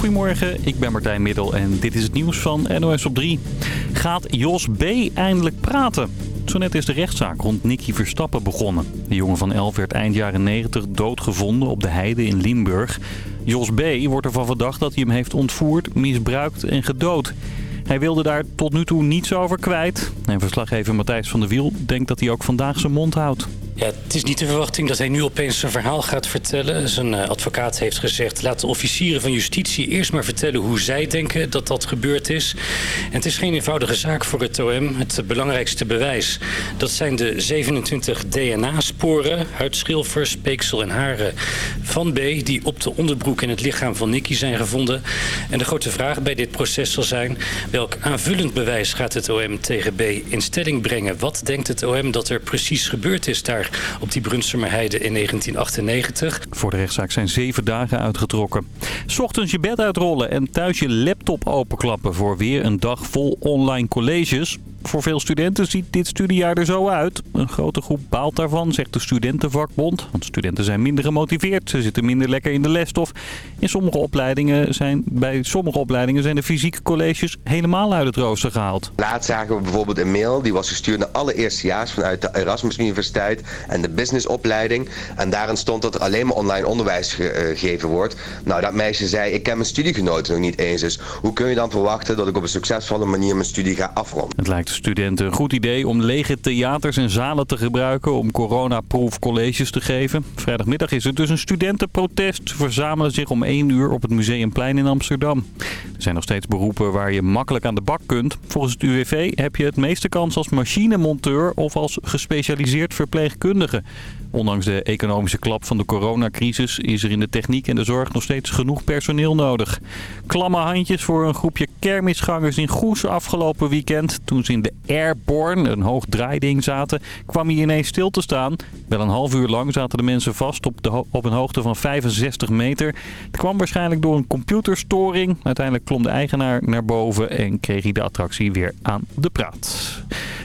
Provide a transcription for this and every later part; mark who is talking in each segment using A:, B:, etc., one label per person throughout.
A: Goedemorgen, ik ben Martijn Middel en dit is het nieuws van NOS op 3. Gaat Jos B. eindelijk praten? Zo net is de rechtszaak rond Nicky Verstappen begonnen. De jongen van 11 werd eind jaren 90 doodgevonden op de heide in Limburg. Jos B. wordt ervan verdacht dat hij hem heeft ontvoerd, misbruikt en gedood. Hij wilde daar tot nu toe niets over kwijt. En verslaggever Matthijs van der Wiel denkt dat hij ook vandaag zijn mond houdt.
B: Het is niet de verwachting dat hij nu opeens zijn verhaal gaat vertellen. Zijn uh, advocaat heeft gezegd, laat de officieren van justitie eerst maar vertellen hoe zij denken dat dat gebeurd is. En het is geen eenvoudige zaak voor het OM. Het belangrijkste bewijs, dat zijn de 27 DNA-sporen, huidschilfers, speeksel en haren van B... die op de onderbroek en het lichaam van Nicky zijn gevonden. En de grote vraag bij dit proces zal zijn... welk aanvullend bewijs gaat het OM tegen B in stelling brengen? Wat denkt het OM dat er precies gebeurd is daar op die Brunsumerheide in 1998.
A: Voor de rechtszaak zijn zeven dagen uitgetrokken. Ochtends je bed uitrollen en thuis je laptop openklappen voor weer een dag vol online colleges. Voor veel studenten ziet dit studiejaar er zo uit. Een grote groep baalt daarvan, zegt de studentenvakbond. Want studenten zijn minder gemotiveerd, ze zitten minder lekker in de lesstof. In sommige opleidingen zijn, bij sommige opleidingen zijn de fysieke colleges helemaal uit het rooster gehaald.
C: Laatst zagen we bijvoorbeeld een mail die was gestuurd naar alle eerstejaars vanuit de Erasmus Universiteit en de businessopleiding. En daarin stond dat er alleen maar online onderwijs ge uh, gegeven wordt. Nou, dat meisje zei, ik ken mijn studiegenoten nog niet eens. Dus hoe kun je dan verwachten dat ik op een succesvolle manier mijn studie ga afronden?
A: Het lijkt studenten een goed idee om lege theaters en zalen te gebruiken om coronaproof colleges te geven. Vrijdagmiddag is er dus een studentenprotest. Verzamelen zich om 1 uur op het Museumplein in Amsterdam. Er zijn nog steeds beroepen waar je makkelijk aan de bak kunt. Volgens het UWV heb je het meeste kans als machinemonteur of als gespecialiseerd verpleegkundige. Ondanks de economische klap van de coronacrisis is er in de techniek en de zorg nog steeds genoeg personeel nodig. Klamme handjes voor een groepje kermisgangers in Goes afgelopen weekend. Toen ze in de Airborne, een hoog draaiding, zaten, kwam hij ineens stil te staan. Wel een half uur lang zaten de mensen vast op, de, op een hoogte van 65 meter. Het kwam waarschijnlijk door een computerstoring. Uiteindelijk klom de eigenaar naar boven en kreeg hij de attractie weer aan de praat.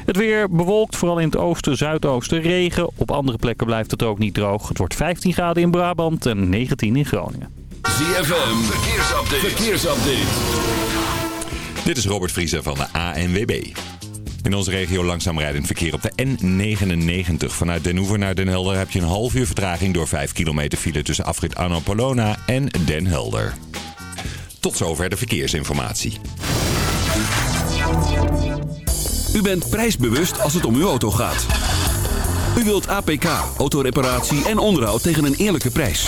A: Het weer bewolkt, vooral in het oosten, zuidoosten regen. Op andere plekken blijft het ook niet droog. Het wordt 15 graden in Brabant en 19 in Groningen.
D: ZFM, verkeersupdate. verkeersupdate.
E: Dit is Robert Vriezer van de ANWB. In onze regio langzaam rijdend verkeer op de N99. Vanuit Den Hoever naar Den Helder heb je een half uur vertraging door 5 kilometer file tussen afrit Annapolona en Den Helder. Tot zover de verkeersinformatie.
D: U bent prijsbewust als het om uw auto gaat. U wilt APK, autoreparatie en onderhoud tegen een eerlijke prijs.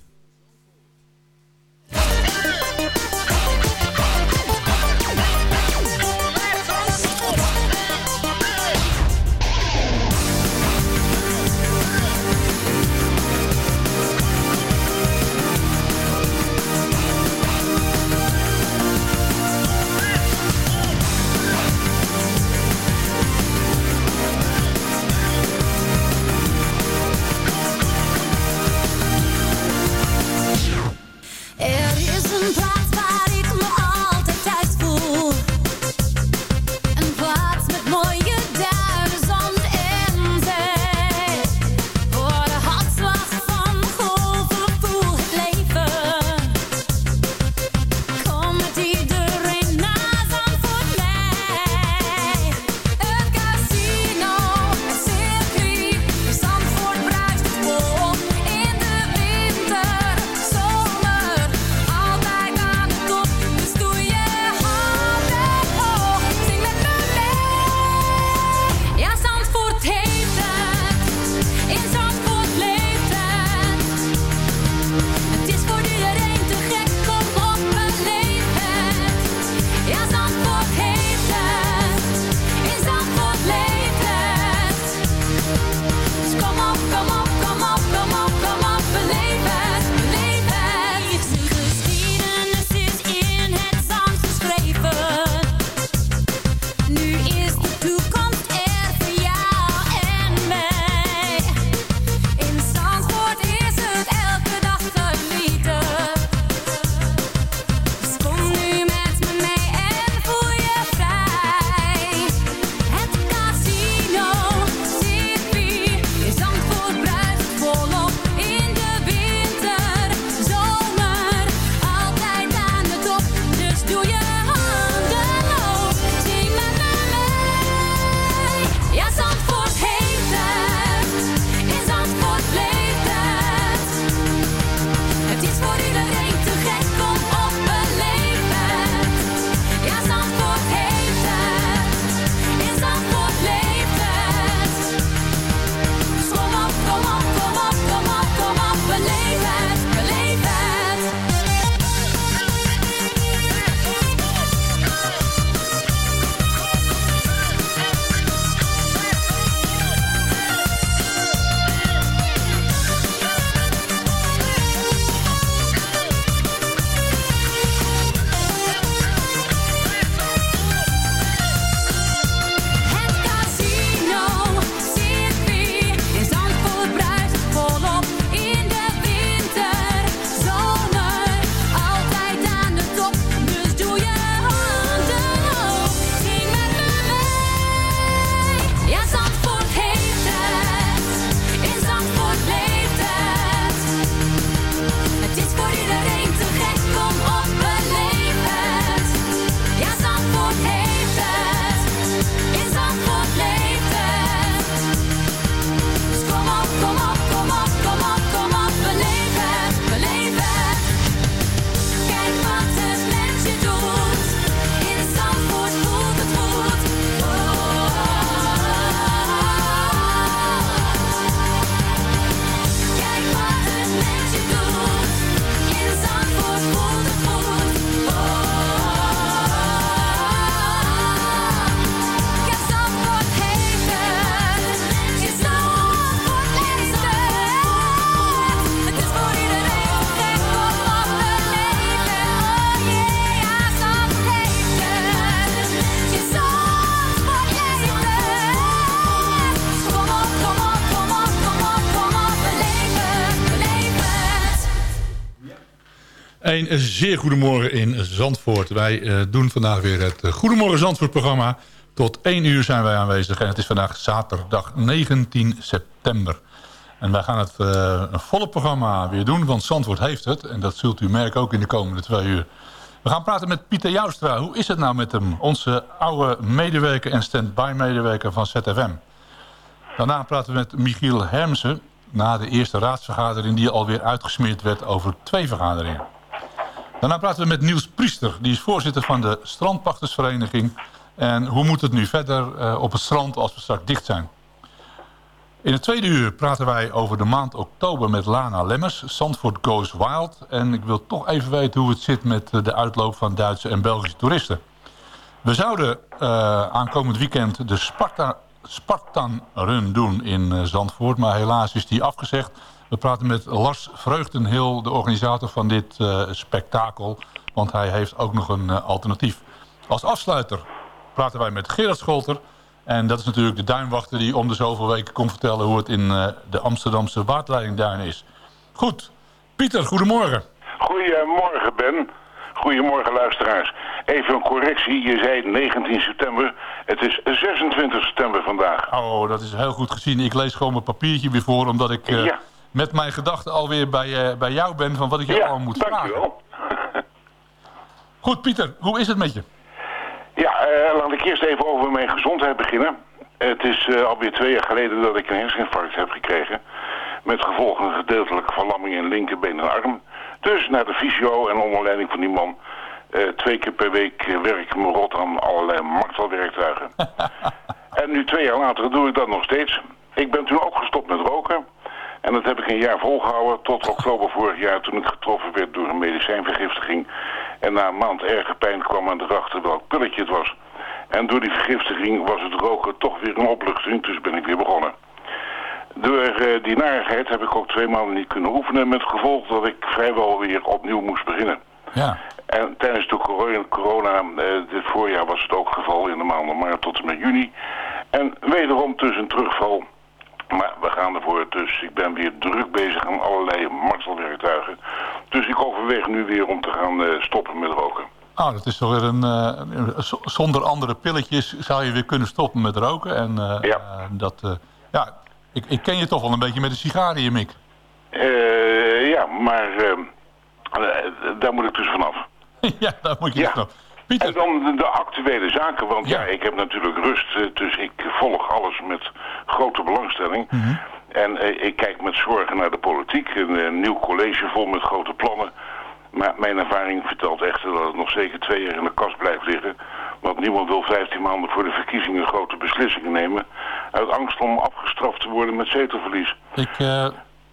F: Een zeer goedemorgen in Zandvoort. Wij eh, doen vandaag weer het eh, Goedemorgen Zandvoort programma. Tot 1 uur zijn wij aanwezig en het is vandaag zaterdag 19 september. En wij gaan het eh, een volle programma weer doen, want Zandvoort heeft het. En dat zult u merken ook in de komende twee uur. We gaan praten met Pieter Joustra. Hoe is het nou met hem? Onze oude medewerker en stand-by medewerker van ZFM. Daarna praten we met Michiel Hermsen na de eerste raadsvergadering die alweer uitgesmeerd werd over twee vergaderingen. Daarna praten we met Niels Priester, die is voorzitter van de Strandpachtersvereniging. En hoe moet het nu verder eh, op het strand als we straks dicht zijn? In het tweede uur praten wij over de maand oktober met Lana Lemmers. Zandvoort Goes Wild. En ik wil toch even weten hoe het zit met eh, de uitloop van Duitse en Belgische toeristen. We zouden uh, aankomend weekend de Sparta, Spartan Run doen in Zandvoort. Maar helaas is die afgezegd. We praten met Lars Vreugdenhil, de organisator van dit uh, spektakel. Want hij heeft ook nog een alternatief. Als afsluiter praten wij met Gerard Scholter... En dat is natuurlijk de duinwachter die om de zoveel weken komt vertellen... hoe het in uh, de Amsterdamse waterleidingduin is. Goed. Pieter, goedemorgen.
G: Goedemorgen, Ben. Goedemorgen, luisteraars. Even een correctie. Je zei 19 september. Het is 26 september vandaag.
F: Oh, dat is heel goed gezien. Ik lees gewoon mijn papiertje weer voor... omdat ik uh, ja. Met mijn gedachten alweer bij, uh, bij jou ben... van wat ik je
G: ja,
F: allemaal moet
G: dankjewel.
F: vragen. Goed, Pieter. Hoe is het met je?
G: Ja, uh, laat ik eerst even over mijn gezondheid beginnen. Het is uh, alweer twee jaar geleden dat ik een herseninfarct heb gekregen. Met gevolgen een gedeeltelijke verlamming in linkerbeen en arm. Dus naar de fysio en onder leiding van die man... Uh, twee keer per week werk ik me rot aan allerlei martelwerktuigen. en nu twee jaar later doe ik dat nog steeds. Ik ben toen ook gestopt met roken. En dat heb ik een jaar volgehouden tot oktober vorig jaar toen ik getroffen werd door een medicijnvergiftiging. En na een maand erge pijn kwam aan erachter welk pulletje het was. En door die vergiftiging was het roken toch weer een opluchting, dus ben ik weer begonnen. Door uh, die narigheid heb ik ook twee maanden niet kunnen oefenen... met gevolg dat ik vrijwel weer opnieuw moest beginnen.
F: Ja.
G: En tijdens de corona, corona uh, dit voorjaar was het ook geval in de maanden maart tot en met juni. En wederom dus een terugval... Maar we gaan ervoor, dus ik ben weer druk bezig aan allerlei martelwerktuigen. Dus ik overweeg nu weer om te gaan uh, stoppen met roken.
F: Ah, dat is toch weer een, uh, zonder andere pilletjes zou je weer kunnen stoppen met roken. En uh,
G: ja.
F: dat, ja, ik, ik ken je toch wel een beetje met de sigaar je mik.
G: ja, maar daar moet ik dus vanaf.
F: ja, daar moet je
G: ja.
F: vanaf.
G: Pieter. En dan de, actuele zaken, want ja. ja. ik heb natuurlijk rust, dus ik volg alles met grote belangstelling.
F: Mhm.
G: Mm -hmm. En uh, ik kijk met zorgen naar de politiek, een, een, nieuw college vol met grote plannen. Maar mijn ervaring vertelt echter dat het nog zeker twee jaar in de kast blijft liggen. Want niemand wil 15 maanden voor de verkiezingen grote beslissingen nemen. Uit angst om afgestraft te worden met zetelverlies.
F: Ik, uh,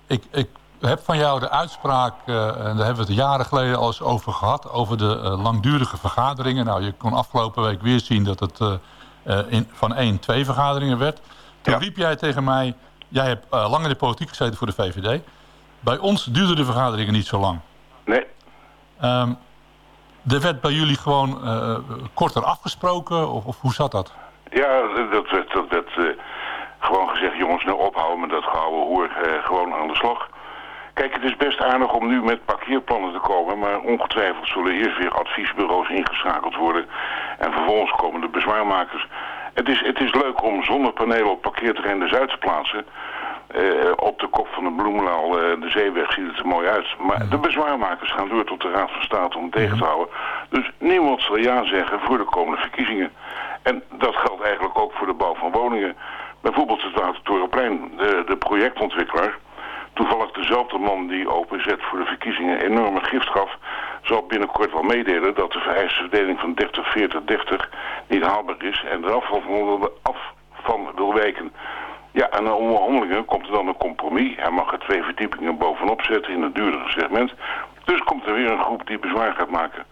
F: ik, ik heb van jou de uitspraak, uh, en daar hebben we het jaren geleden al eens over gehad, over de uh, langdurige vergaderingen. Nou, je kon afgelopen week weer zien dat het uh, in, van één, twee vergaderingen werd. Toen ja. riep jij tegen mij, jij hebt lang in de politiek gezeten voor de VVD. Bij ons duurden de vergaderingen niet zo lang.
G: Nee.
F: Um, er werd bij jullie gewoon korter afgesproken, of, of, hoe zat dat?
G: Ja, dat werd, dat gewoon gezegd, jongens, nou ophouden met dat gehouden hoer, gewoon aan de slag. Kijk, het is best aardig om nu met parkeerplannen te komen, maar ongetwijfeld zullen eerst weer adviesbureaus ingeschakeld worden en vervolgens komen de bezwaarmakers. Het is, het is leuk om zonnepanelen op parkeerterrein de Zuid te plaatsen. Uh, op de kop van de Bloemenlaal, uh, de zeeweg, ziet het er mooi uit. Maar de bezwaarmakers gaan door tot de Raad van State om tegen te houden. Dus niemand zal ja zeggen voor de komende verkiezingen. En dat geldt eigenlijk ook voor de bouw van woningen. Bijvoorbeeld het Watertorenplein, de, de projectontwikkelaar toevallig dezelfde man die OPZ voor de verkiezingen enorme gift gaf, zal binnenkort wel meedelen dat de vereiste verdeling van 30-40-30 niet haalbaar is en er van, af van wil wijken. Ja, en na onderhandelingen komt er dan een compromis. Hij mag er twee verdiepingen bovenop zetten in het duurdere segment. Dus komt er weer een groep die bezwaar gaat maken.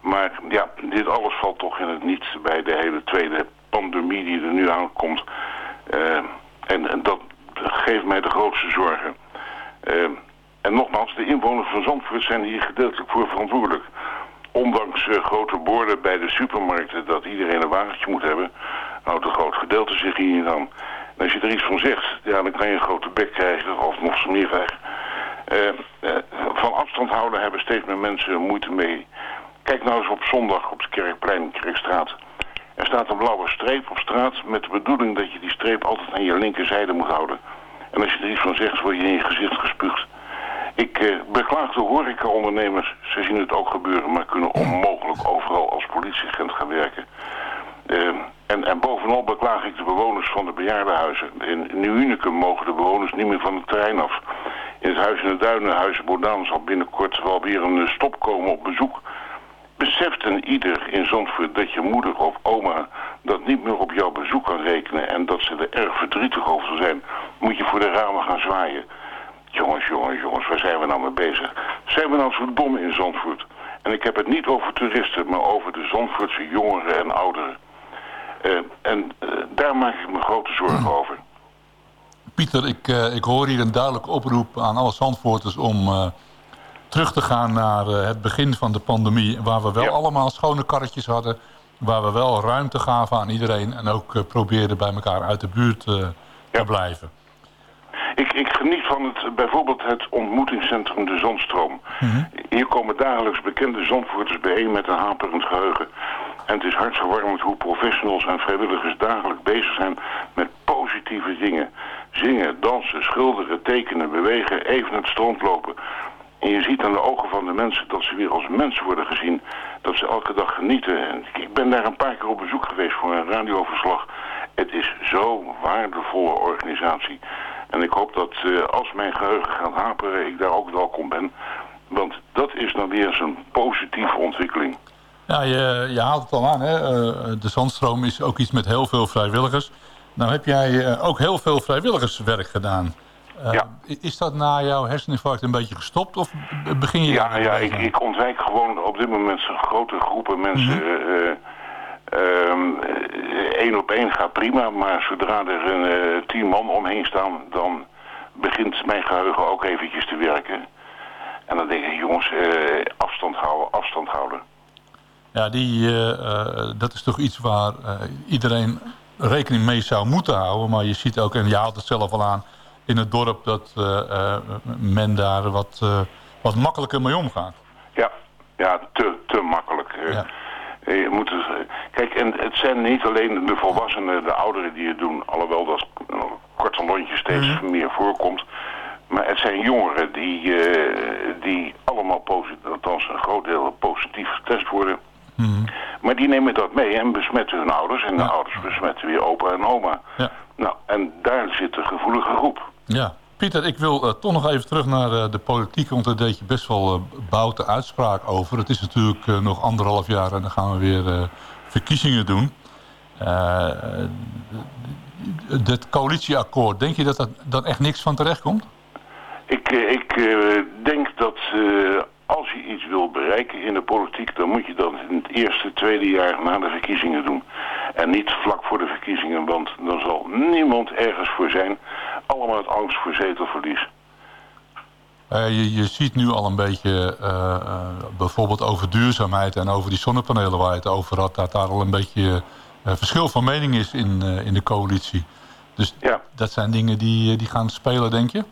G: Maar ja, dit alles valt toch in het niet bij de hele tweede pandemie die er nu aankomt. Uh, en, en dat geeft mij de grootste zorgen. Uh, en nogmaals, de inwoners van Zandvoort zijn hier gedeeltelijk voor verantwoordelijk. Ondanks uh, grote borden bij de supermarkten dat iedereen een wagentje moet hebben, houdt een groot gedeelte zich hier niet aan. En als je er iets van zegt, ja, dan kan je een grote bek krijgen of nog meer krijgen. Eh, eh, van afstand houden hebben steeds meer mensen moeite mee. Kijk nou eens op zondag op het Kerkplein, Kerkstraat. Er staat een blauwe streep op straat met de bedoeling dat je die streep altijd aan je linkerzijde moet houden. En als je er iets van zegt, word je in je gezicht gespuugd. Ik eh, beklaag de horecaondernemers. Ze zien het ook gebeuren, maar kunnen onmogelijk overal als politieagent gaan werken. Eh, en, en bovenal beklaag ik de bewoners van de bejaardenhuizen. In Nieuw Unicum mogen de bewoners niet meer van het terrein af. In het Huis in de Duinen, Huizen Bodaan, zal binnenkort wel weer een eh, stop komen op bezoek. Beseft een ieder in Zandvoort dat je moeder of oma dat niet meer op jouw bezoek kan rekenen en dat ze er erg verdrietig over zijn, moet je voor de ramen gaan zwaaien. Jongens, jongens, jongens, waar zijn we nou mee bezig? Zijn we nou zo dom in Zandvoort? En ik heb het niet over toeristen, maar over de Zandvoortse jongeren en ouderen. Eh, en eh, daar maak ik me grote zorgen over.
F: Pieter, ik, eh, ik hoor hier een duidelijke oproep aan alle Zandvoorters om terug te gaan naar eh, het begin van de pandemie. Waar we wel
G: Ja.
F: allemaal schone karretjes hadden. Waar we wel ruimte gaven aan iedereen. En ook eh, probeerden bij elkaar uit de buurt eh, te blijven.
G: Ik, ik geniet van het, bijvoorbeeld het ontmoetingscentrum De Zandstroom. Hier komen dagelijks bekende Zandvoorters bijeen met een haperend geheugen. En het is hartverwarmend hoe professionals en vrijwilligers dagelijks bezig zijn met positieve dingen. Zingen, dansen, schilderen, tekenen, bewegen, even het strand lopen. En je ziet aan de ogen van de mensen dat ze weer als mensen worden gezien. Dat ze elke dag genieten. En ik ben daar een paar keer op bezoek geweest voor een radioverslag. Het is zo'n waardevolle organisatie. En ik hoop dat eh, als mijn geheugen gaat haperen, ik daar ook welkom ben. Want dat is dan weer zo'n positieve ontwikkeling.
F: Ja, je, je haalt het al aan. Hè? Eh, de Zandstroom is ook iets met heel veel vrijwilligers. Nou heb jij eh, ook heel veel vrijwilligerswerk gedaan.
G: Ja.
F: i- Is dat na jouw herseninfarct een beetje gestopt? Of begin je...
G: Ja, ja ik, ik ontwijk gewoon op dit moment grote groepen mensen. Ehm, Één op één gaat prima, maar zodra er een eh, tien man omheen staan, dan begint mijn geheugen ook eventjes te werken. En dan denk ik, jongens, afstand houden, afstand houden.
F: Ja, die, dat is toch iets waar iedereen rekening mee zou moeten houden. Maar je ziet ook, en je haalt het zelf al aan, in het dorp dat eh, eh, men daar wat, eh, wat makkelijker mee omgaat.
G: Ja, ja te, te makkelijk.
F: Ja.
G: Je moet kijk, en het zijn niet alleen de volwassenen, de ouderen die het doen, alhoewel dat korte lontje steeds
F: Mhm.
G: meer voorkomt. Maar het zijn jongeren die, die allemaal positief, althans een groot deel positief getest worden. Maar die nemen dat mee en besmetten hun ouders. En de
F: Ja.
G: ouders besmetten weer opa en oma.
F: Ja.
G: Nou, en daar zit de gevoelige groep.
F: Ja. Pieter, ik wil eh, toch nog even terug naar eh, de politiek, want daar deed je best wel uh, boute uitspraak over. Het is natuurlijk eh, nog anderhalf jaar en dan gaan we weer eh, verkiezingen doen. Eh, het coalitieakkoord, denk je dat er dan echt niks van terecht komt?
G: Ik, eh, ik eh, denk dat eh, als je iets wil bereiken in de politiek, dan moet je dat in het eerste, tweede jaar na de verkiezingen doen. En niet vlak voor de verkiezingen, want dan zal niemand ergens voor zijn. Allemaal uit angst voor zetelverlies.
F: Eh, je, je ziet nu al een beetje, eh, eh, bijvoorbeeld over duurzaamheid en over die zonnepanelen waar je het over had, dat daar al een beetje verschil van mening is in, in de coalitie. Dus
G: Ja.
F: dat zijn dingen die, die gaan spelen, denk je?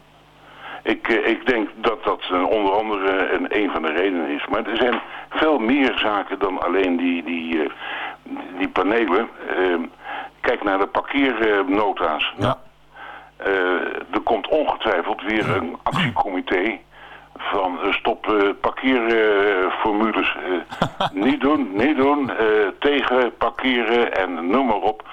G: Ik, ik denk dat dat onder andere een, een van de redenen is. Maar er zijn veel meer zaken dan alleen die, die, die panelen. Eh, kijk naar de parkeernota's.
F: Ja.
G: Eh, er komt ongetwijfeld weer een actiecomité van eh, stop eh, parkeerformules. Niet doen, niet doen, tegen parkeren en noem maar op.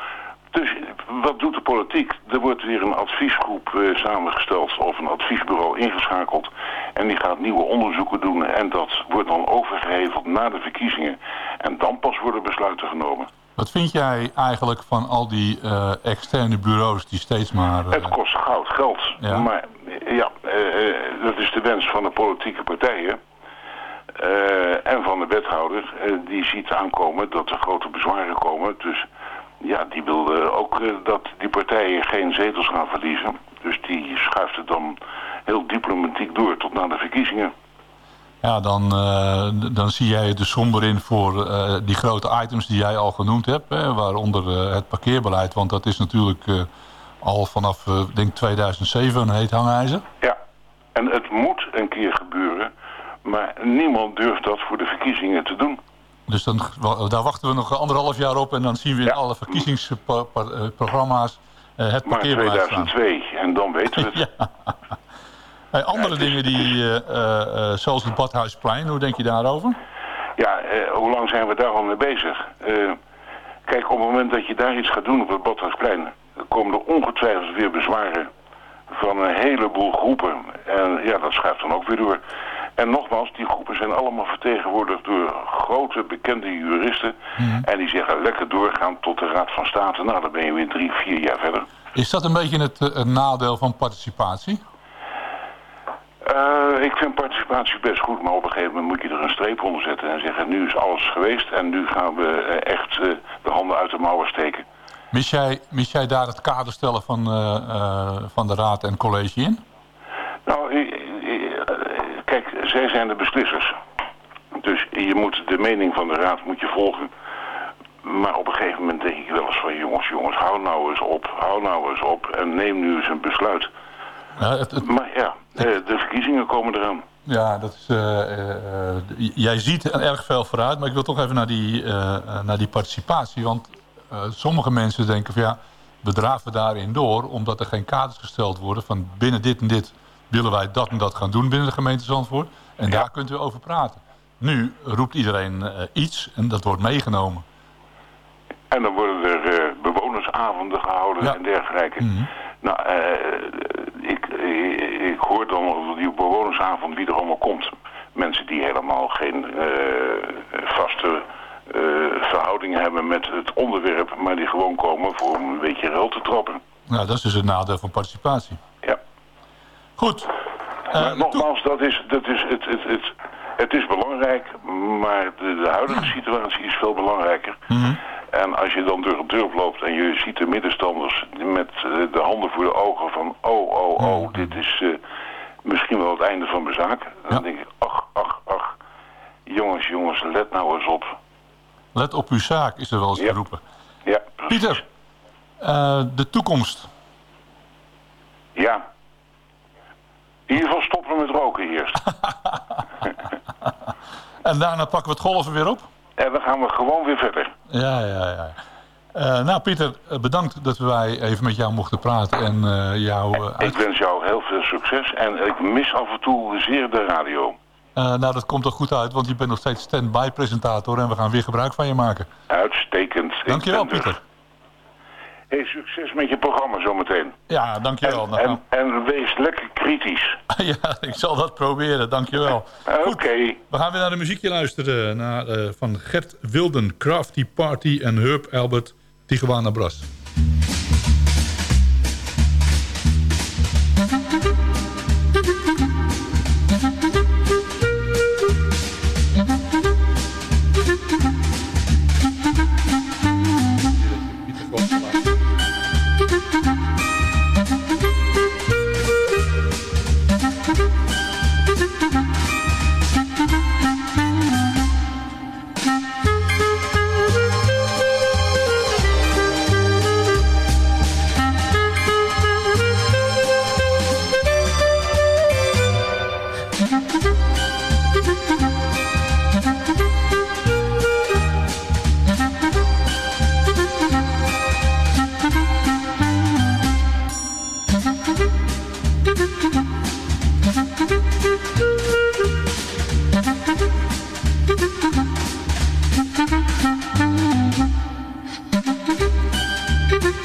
G: Dus wat doet de politiek? Er wordt weer een adviesgroep samengesteld of een adviesbureau ingeschakeld. En die gaat nieuwe onderzoeken doen en dat wordt dan overgeheveld na de verkiezingen. En dan pas worden besluiten genomen.
F: Wat vind jij eigenlijk van al die eh, externe bureaus die steeds maar... eh,
G: Het kost goud geld.
F: Ja.
G: Maar eh, ja, dat is de wens van de politieke partijen. en van de wethouder. die ziet aankomen dat er grote bezwaren komen. Dus ja, die wil ook dat die partijen geen zetels gaan verliezen. Dus die schuift het dan heel diplomatiek door tot na de verkiezingen.
F: Ja, dan, eh, dan zie jij het er somber in voor eh, die grote items die jij al genoemd hebt. Hè, waaronder eh, het parkeerbeleid. Want dat is natuurlijk al vanaf, denk 2007 een heet hangijzer.
G: Ja, en het moet een keer gebeuren. Maar niemand durft dat voor de verkiezingen te doen.
F: Dus dan, daar wachten we nog anderhalf jaar op en dan zien we in
G: Ja.
F: alle verkiezingsprogramma's het
G: Maar
F: parkeerbeleid staan.
G: 2002, en dan weten we het.
F: Hey, andere dingen die, eh, eh, eh, zoals het Badhuisplein, hoe denk je daarover?
G: Ja, hoe lang zijn we daar al mee bezig? Kijk, op het moment dat je daar iets gaat doen op het Badhuisplein... komen er ongetwijfeld weer bezwaren van een heleboel groepen. En ja, dat schuift dan ook weer door. En nogmaals, die groepen zijn allemaal vertegenwoordigd door grote, bekende juristen. En die zeggen lekker doorgaan tot de Raad van State. Nou, dan ben je weer drie, vier jaar verder.
F: Is dat een beetje het, het nadeel van participatie?
G: Eh, ik vind participatie best goed, maar op een gegeven moment moet je er een streep onder zetten en zeggen nu is alles geweest en nu gaan we eh, echt eh, de handen uit de mouwen steken.
F: Mis jij, mis jij daar het kader stellen van, van de raad en college in?
G: Nou, kijk, zij zijn de beslissers. Dus je moet de mening van de raad moet je volgen. Maar op een gegeven moment denk ik wel eens van jongens, jongens, hou nou eens op, hou nou eens op en neem nu eens een besluit.
F: Ja, het, het-
G: Maar ja, de verkiezingen komen eraan.
F: ja dat is, eh, eh, eh, jij ziet er erg veel vooruit, maar ik wil toch even naar die, eh, eh, naar die participatie. Want eh, sommige mensen denken van ja, we draven daarin door omdat er geen kaders gesteld worden van binnen dit en dit willen wij dat en dat gaan doen binnen de gemeente Zandvoort. En daar kunt u over praten. Nu roept iedereen eh, iets en dat wordt meegenomen.
G: En dan worden er eh, bewonersavonden gehouden
F: Ja.
G: en dergelijke.
F: Mhm.
G: Nou, eh, ik, ik, ik hoor dan op die bewonersavond wie er allemaal komt. Mensen die helemaal geen eh, vaste eh, verhouding hebben met het onderwerp, maar die gewoon komen voor een beetje rel te trappen.
F: Nou, dat is dus het nadeel van participatie.
G: Ja.
F: Goed. Eh,
G: Maar nogmaals, dat is, dat is het, het, het, het is belangrijk, maar de, de huidige situatie is veel belangrijker.
F: Mhm.
G: En als je dan door het dorp loopt en je ziet de middenstanders met eh, de handen voor de ogen van... oh, oh, oh, dit is eh, misschien wel het einde van mijn zaak. Dan
F: Ja.
G: denk ik, ach, ach, ach. Jongens, jongens, let nou eens op.
F: Let op uw zaak, is er wel eens
G: Ja.
F: geroepen.
G: Ja, precies.
F: Pieter, eh, de toekomst.
G: Ja. In ieder geval stoppen met roken eerst.
F: En daarna pakken we het golven weer op.
G: en dan gaan we gewoon weer verder.
F: Ja, ja, ja. Eh, nou, Pieter, eh, bedankt dat wij even met jou mochten praten en eh, jou... uit-
G: Ik wens jou heel veel succes en ik mis af en toe zeer de radio.
F: Nou, dat komt er goed uit, want je bent nog steeds stand-by presentator en we gaan weer gebruik van je maken.
G: Uitstekend.
F: Dankjewel,
G: er.
F: Pieter.
G: Hey, succes met je programma zometeen.
F: Ja, dankjewel.
G: En, en, en wees lekker kritisch.
F: ja, ik zal dat proberen, dankjewel.
G: Oké.
F: We gaan weer naar de muziekje luisteren naar, eh, van Gert Wilden, Crafty Party en Herb Albert, Tijuana Brass.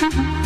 F: Mm-hmm.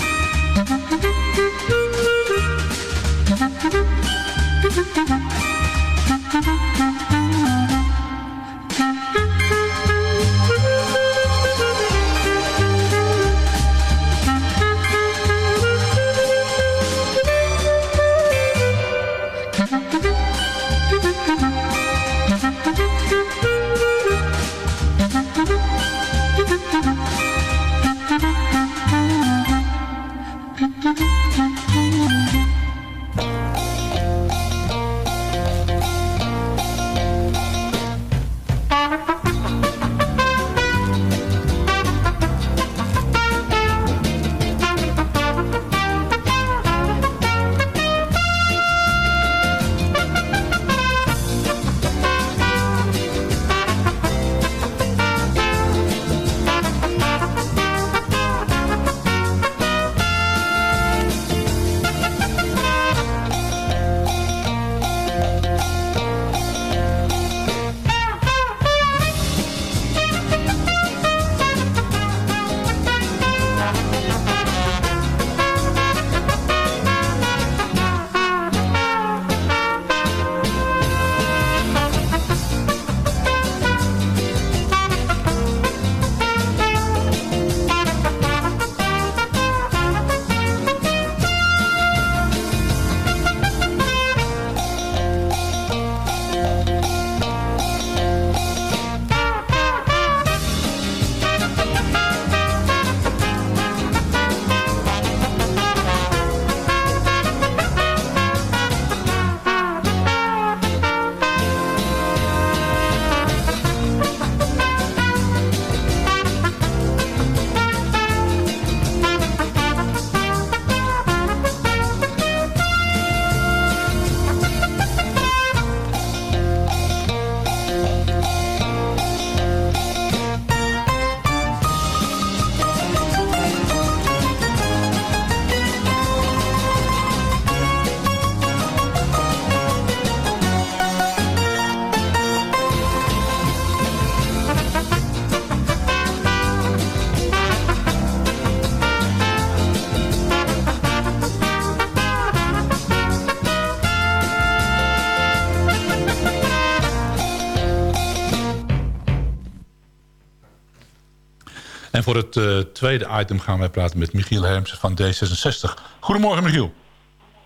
F: voor het eh, tweede item gaan wij praten met Michiel Hermsen van D66. Goedemorgen Michiel.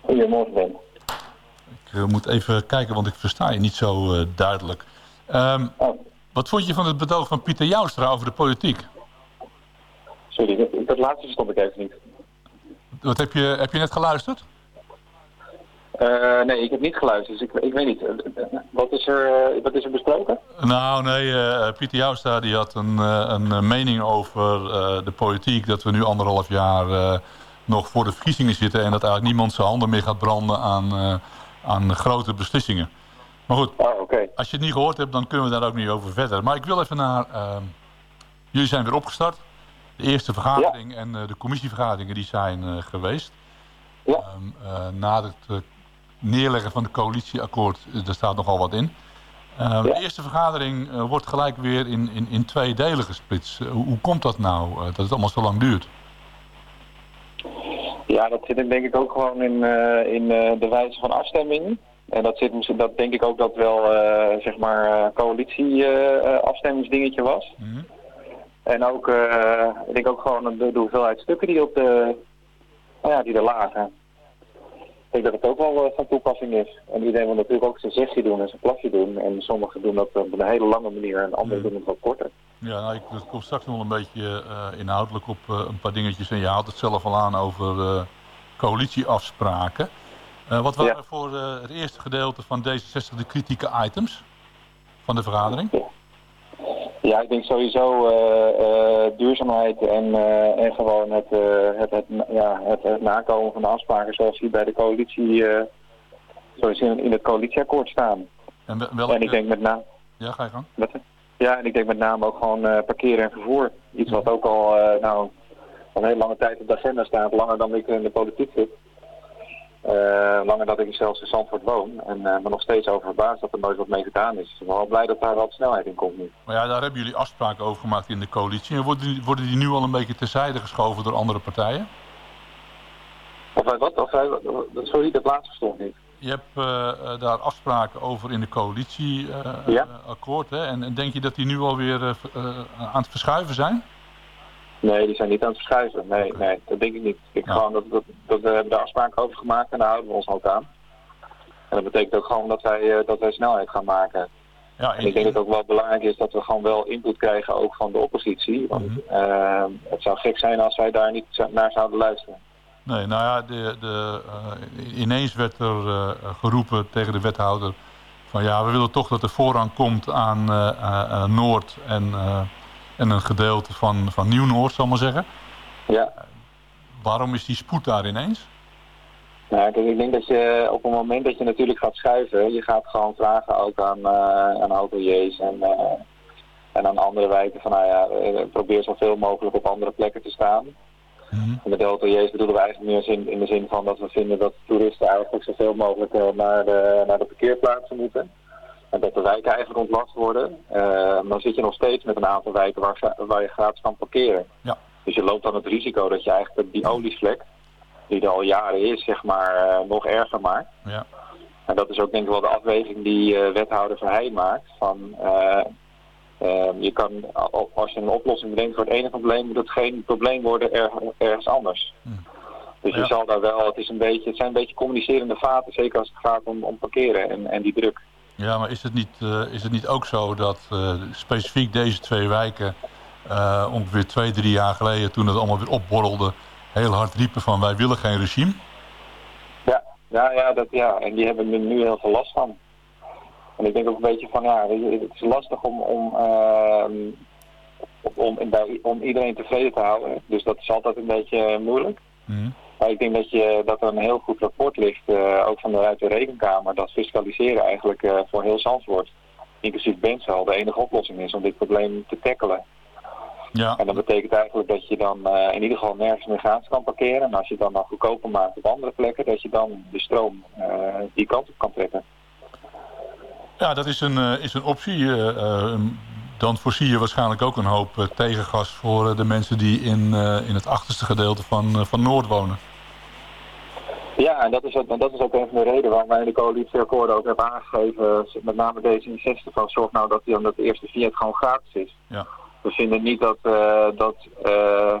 H: Goedemorgen Ben.
F: Ik eh, moet even kijken, want ik versta je niet zo eh, duidelijk. Ehm,
H: Oh,
F: wat vond je van het betoog van Pieter Joustra over de politiek?
H: sorry, dat, dat laatste verstond ik even niet.
F: Wat heb je, heb je net geluisterd?
H: Eh, nee, ik heb niet geluisterd, dus ik, ik weet niet. Wat is er, eh, wat is er besproken?
F: Nou, nee, eh, Pieter Joustra die had een, een mening over de politiek... dat we nu anderhalf jaar nog voor de verkiezingen zitten... en dat eigenlijk niemand zijn handen meer gaat branden aan, aan grote beslissingen. Maar goed,
H: Oh, oké.
F: als je het niet gehoord hebt, dan kunnen we daar ook niet over verder. Maar ik wil even naar... ehm, jullie zijn weer opgestart. De eerste vergadering en de commissievergaderingen die zijn geweest.
H: Ja.
F: Eh, na het neerleggen van het coalitieakkoord, eh, daar staat nogal wat in.
H: Ja.
F: De eerste vergadering eh, wordt gelijk weer in, in, in twee delen gesplitst. Eh, hoe, komt dat nou, eh, dat het allemaal zo lang duurt?
H: Ja, dat zit hem denk ik ook gewoon in, eh, in eh, de wijze van afstemming. En dat, zit, dat denk ik ook dat wel, eh, zeg maar, coalitie afstemmingsdingetje was.
F: Mhm.
H: En ook, eh, ik denk ook gewoon de, de hoeveelheid stukken die, op de, nou ja, die er lagen. Ik denk dat het ook wel eh, van toepassing is. En iedereen wil natuurlijk ook zijn sessie doen en zijn plasje doen. En sommigen doen dat op een hele lange manier en anderen doen het wat korter.
F: Ja, nou, ik dat komt straks nog een beetje eh, inhoudelijk op eh, een paar dingetjes. En je haalt het zelf al aan over eh, coalitieafspraken. Eh, wat waren
H: Ja.
F: voor eh, het eerste gedeelte van D66 de kritieke items van de vergadering?
H: Ja, ik denk sowieso eh, eh, duurzaamheid en, eh, en gewoon het, het, het, ja, het, het nakomen van de afspraken zoals die bij de coalitie, zoals in, in het coalitieakkoord staan.
F: En wel- welke...
H: En ik denk met name,
F: Ja, ga je gang.
H: wat? Ja, en ik denk met name ook gewoon eh, parkeren en vervoer. Iets wat ook al, nou, al een hele lange tijd op de agenda staat, langer dan ik in de politiek zit. Eh, langer dat ik zelfs in Zandvoort woon. En uh, me nog steeds over verbaasd dat er nooit wat mee gedaan is. Ik ben wel blij dat daar wat snelheid in komt nu.
F: Maar ja, daar hebben jullie afspraken over gemaakt in de coalitie. En worden die, worden die nu al een beetje terzijde geschoven door andere partijen?
H: Of wij wat? Of wij, sorry, dat laatste stond niet.
F: Je hebt eh, daar afspraken over in de coalitieakkoord.
H: Ja.
F: akkoord, hè? En, en denk je dat die nu alweer aan het verschuiven zijn?
H: Nee, die zijn niet aan het verschuiven. Nee, nee, dat denk ik niet. Ik
F: Ja.
H: gewoon dat, dat, dat we hebben daar afspraken over gemaakt en daar houden we ons ook aan. En dat betekent ook gewoon dat wij, eh, dat wij snelheid gaan maken.
F: Ja,
H: En ik denk dat het ook wel belangrijk is dat we gewoon wel input krijgen ook van de oppositie. Want
F: Mhm.
H: eh, het zou gek zijn als wij daar niet naar zouden luisteren.
F: Nee, nou ja, de, de, eh, ineens werd er eh, geroepen tegen de wethouder... van ja, we willen toch dat er voorrang komt aan Noord en, en een gedeelte van, van Nieuw-Noord, zal ik maar zeggen.
H: Ja,
F: Waarom is die spoed daar ineens?
H: nou, kijk, ik denk dat je op het moment dat je natuurlijk gaat schuiven, je gaat gewoon vragen ook aan, eh aan hoteliers en, eh, en aan andere wijken van nou ja, eh, probeer zoveel mogelijk op andere plekken te staan.
F: Mhm.
H: En met de hoteliers bedoelen we eigenlijk meer zin, in de zin van dat we vinden dat toeristen eigenlijk zoveel mogelijk naar, de, naar de parkeerplaatsen moeten. En dat de wijken eigenlijk ontlast worden. Eh, dan zit je nog steeds met een aantal wijken waar, waar je gratis kan parkeren.
F: Ja.
H: Dus je loopt dan het risico dat je eigenlijk die olievlek, die er al jaren is, zeg maar, eh, nog erger maakt.
F: Ja.
H: En dat is ook denk ik wel de afweging die eh, wethouder Verheij maakt. Van, eh, eh, je kan, al- als je een oplossing bedenkt voor het ene probleem, moet het geen probleem worden er- ergens anders.
F: Hmm.
H: Dus je zal daar wel, het, is een beetje, het zijn een beetje communicerende vaten, zeker als het gaat om, om parkeren en, en die druk.
F: Ja, maar is het niet, eh, is het niet ook zo dat eh, specifiek deze twee wijken... eh, ongeveer twee, drie jaar geleden, toen het allemaal weer opborrelde... heel hard riepen van wij willen geen regime?
H: Ja, ja, ja, dat, ja, en die hebben er nu heel veel last van. En ik denk ook een beetje van, ja, het is lastig om, om, ehm, om, bij- om iedereen tevreden te houden. Dus dat is altijd een beetje moeilijk.
F: Mhm.
H: Maar ik denk dat, je, dat er een heel goed rapport ligt, eh, ook van de, rekenkamer, dat fiscaliseren eigenlijk eh, voor heel Zandvoort, inclusief Benzel, de enige oplossing is om dit probleem te tackelen.
F: Ja,
H: En dat betekent eigenlijk dat je dan eh, in ieder geval nergens meer gratis kan parkeren. En als je het dan nog goedkoper maakt op andere plekken, dat je dan de stroom die kant op kan trekken.
F: ja dat is een, is een optie. dan voorzie je waarschijnlijk ook een hoop tegengas... voor de mensen die in, in het achterste gedeelte van, van Noord wonen.
H: Ja, en dat is, ook, en dat is ook een van de redenen waarom wij in de coalitieakkoorden ook hebben aangegeven, met name D66, van zorg nou dat, die, dat de eerste Fiat gewoon gratis is.
F: Ja.
H: we vinden niet dat, eh, dat, eh,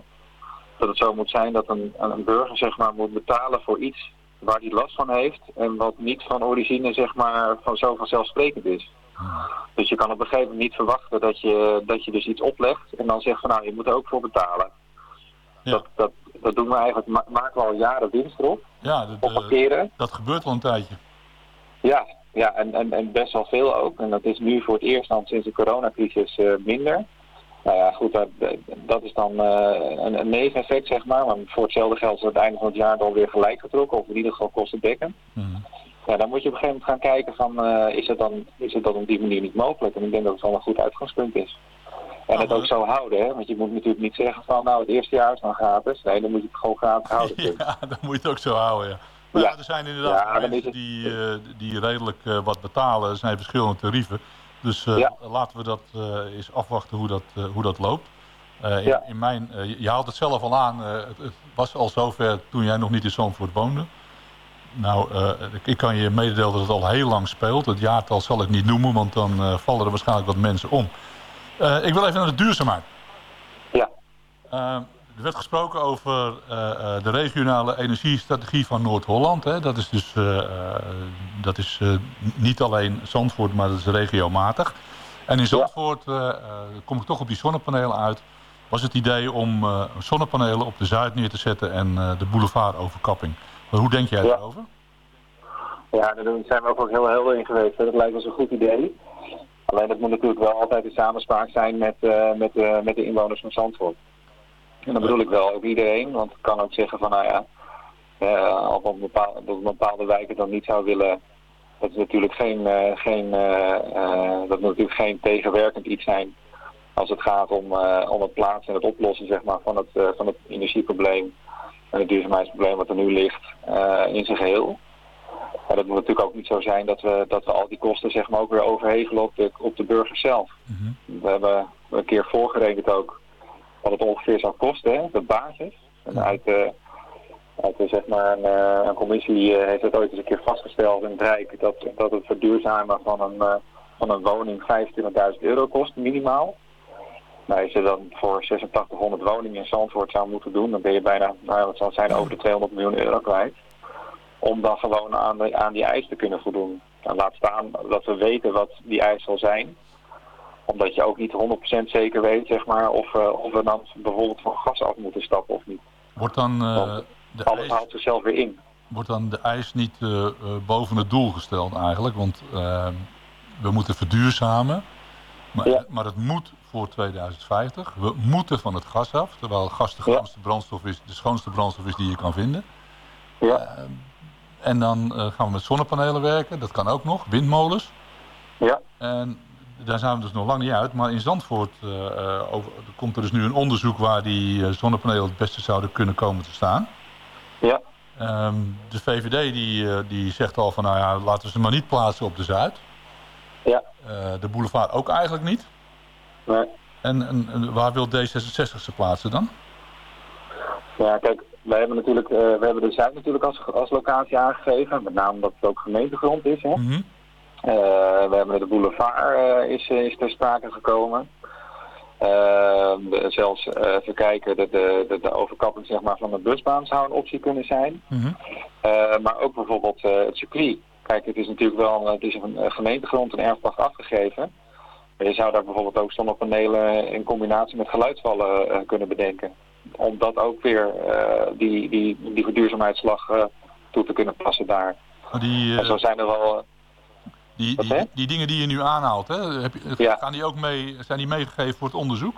H: dat het zo moet zijn dat een, een burger zeg maar, moet betalen voor iets waar hij last van heeft en wat niet van origine zeg maar, van zo vanzelfsprekend is. Dus je kan op een gegeven moment niet verwachten dat je, dat je dus iets oplegt en dan zegt van nou je moet er ook voor betalen. Dat, dat, dat doen we eigenlijk, ma- maken we al jaren winst erop.
F: Ja, dat,
H: op parkeren.
F: dat gebeurt al een tijdje.
H: Ja, ja en, en, en best wel veel ook. En dat is nu voor het eerst dan sinds de coronacrisis eh, minder. Nou ja, goed, dat, dat is dan eh, een, een neveneffect, zeg maar. Maar voor hetzelfde geld is het einde van het jaar dan weer gelijk getrokken. Of in ieder geval kostendekkend. Ja, dan moet je op een gegeven moment gaan kijken van, eh, is, het dan, is het dan op die manier niet mogelijk? En ik denk dat het wel een goed uitgangspunt is. En het ook zo houden, hè? want je moet natuurlijk niet zeggen van, nou het eerste jaar is dan gratis. Nee, dan moet je het gewoon gratis houden.
F: Ja, dan moet je het ook zo houden, ja. Maar ja,
H: Ja.
F: er zijn inderdaad
H: Ja,
F: mensen die, eh, die redelijk eh, wat betalen. Er zijn verschillende tarieven. Dus eh, laten we dat eens afwachten hoe dat, hoe dat loopt. In,
H: Ja.
F: in mijn, je- haalt het zelf al aan. het, het was al zover toen jij nog niet in Zandvoort woonde. Nou, ik- kan je mededelen dat het al heel lang speelt. Het jaartal zal ik niet noemen, want dan vallen er waarschijnlijk wat mensen om. Eh, ik wil even naar de duurzaamheid.
H: Ja.
F: Eh, er werd gesproken over eh, de regionale energiestrategie van Noord-Holland. Dat is dus dat is, niet alleen Zandvoort, maar dat is regiomatig. En in Zandvoort kom ik toch op die zonnepanelen uit. Was het idee om zonnepanelen op de Zuid neer te zetten en de boulevardoverkapping. Maar hoe denk jij daarover?
H: Ja, daar zijn we ook heel helder in geweest. hè. Dat lijkt ons een goed idee. Alleen dat moet natuurlijk wel altijd in samenspraak zijn met, eh, met, eh, met de inwoners van Zandvoort. En dan bedoel ik wel ook iedereen, want ik kan ook zeggen van nou ja, eh, of een bepaalde, dat een bepaalde wijken dan niet zou willen, dat is natuurlijk geen, geen, dat moet natuurlijk geen tegenwerkend iets zijn als het gaat om, om het plaatsen en het oplossen zeg maar, van, het, van het energieprobleem en het duurzaamheidsprobleem wat er nu ligt in zijn geheel. Maar dat moet natuurlijk ook niet zo zijn dat we, dat we al die kosten zeg maar, ook weer overhevelen op de, op de burgers zelf. We hebben een keer voorgerekend ook wat het ongeveer zou kosten, hè, de basis. En uit, eh, uit eh, zeg maar een, eh, een commissie heeft het ooit eens een keer vastgesteld in het Rijk dat, dat het verduurzamen van een, van een woning 25.000 euro kost, minimaal. Nou, als je dan voor 8600 woningen in Zandvoort zou moeten doen, dan ben je bijna, nou, wat zal het zijn, over de 200 miljoen euro kwijt. Om dan gewoon aan, aan die eis te kunnen voldoen. En laat staan dat we weten wat die eis zal zijn omdat je ook niet 100% zeker weet, zeg maar, of, eh, of we dan bijvoorbeeld van gas af moeten stappen of niet.
F: Wordt dan, eh, de
H: Alles
F: eis,
H: haalt zichzelf weer in.
F: wordt dan de eis niet eh, boven het doel gesteld eigenlijk? Want we moeten verduurzamen. Maar, maar het moet voor 2050. We moeten van het gas af. Terwijl gas de grootste brandstof is, de schoonste brandstof is die je kan vinden.
H: Ja.
F: En dan eh, gaan we met zonnepanelen werken. Dat kan ook nog. Windmolens.
H: Ja.
F: En daar zijn we dus nog lang niet uit. Maar in Zandvoort eh, eh, over, komt er dus nu een onderzoek waar die zonnepanelen het beste zouden kunnen komen te staan.
H: Ja.
F: Ehm, de VVD die, die zegt al van nou ja, laten we ze maar niet plaatsen op de Zuid.
H: Ja.
F: De boulevard ook eigenlijk niet.
H: Nee.
F: En, en, en waar wil D66 ze plaatsen dan?
H: Ja, kijk, wij hebben natuurlijk, eh, we hebben de Zuid natuurlijk als, als locatie aangegeven. Met name omdat het ook gemeentegrond is. Hè.
F: Mhm.
H: Eh, we hebben de boulevard eh, is, is ter sprake gekomen. Zelfs even kijken, de, de, de, de overkapping zeg maar, van de busbaan zou een optie kunnen zijn. Eh, maar ook bijvoorbeeld het circuit. Kijk, het is natuurlijk wel het is een gemeentegrond en erfpacht afgegeven. Maar je zou daar bijvoorbeeld ook zonnepanelen in combinatie met geluidsvallen kunnen bedenken. Om dat ook weer eh, die, die, die verduurzaamheidsslag eh, toe te kunnen passen daar.
F: Die,
H: en zo zijn er wel... eh,
F: Die,
H: Wat,
F: die, die dingen die je nu aanhaalt, hè, heb je, gaan die ook mee, zijn die meegegeven voor het onderzoek?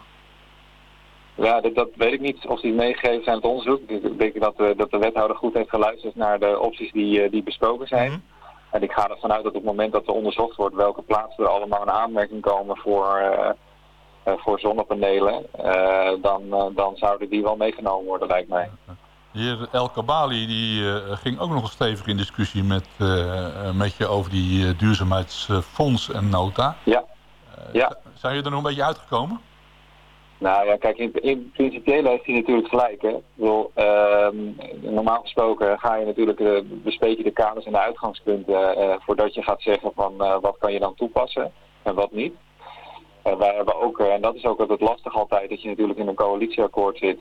H: Ja, dat, dat weet ik niet of die meegegeven zijn het onderzoek. Ik denk dat, de- dat de wethouder goed heeft geluisterd naar de opties die, eh, die besproken zijn. En ik ga ervan uit dat op het moment dat er onderzocht wordt welke plaatsen er allemaal in aanmerking komen voor, eh, eh, voor zonnepanelen, eh, dan, eh, dan zouden die wel meegenomen worden, lijkt mij.
F: De heer El Kabali die, eh, ging ook nog stevig in discussie met, eh, eh, met je over die eh, duurzaamheidsfonds en nota.
H: Ja. ja.
F: Zijn jullie er nog een beetje uitgekomen?
H: Nou ja, kijk, in, in principieel heeft hij natuurlijk gelijk. Hè. Ik bedoel, ehm, normaal gesproken ga je natuurlijk, eh, bespreek je de kaders en de uitgangspunten eh, voordat je gaat zeggen van eh, wat kan je dan toepassen en wat niet. En wij hebben ook, eh, en dat is ook altijd lastig altijd, dat je natuurlijk in een coalitieakkoord zit.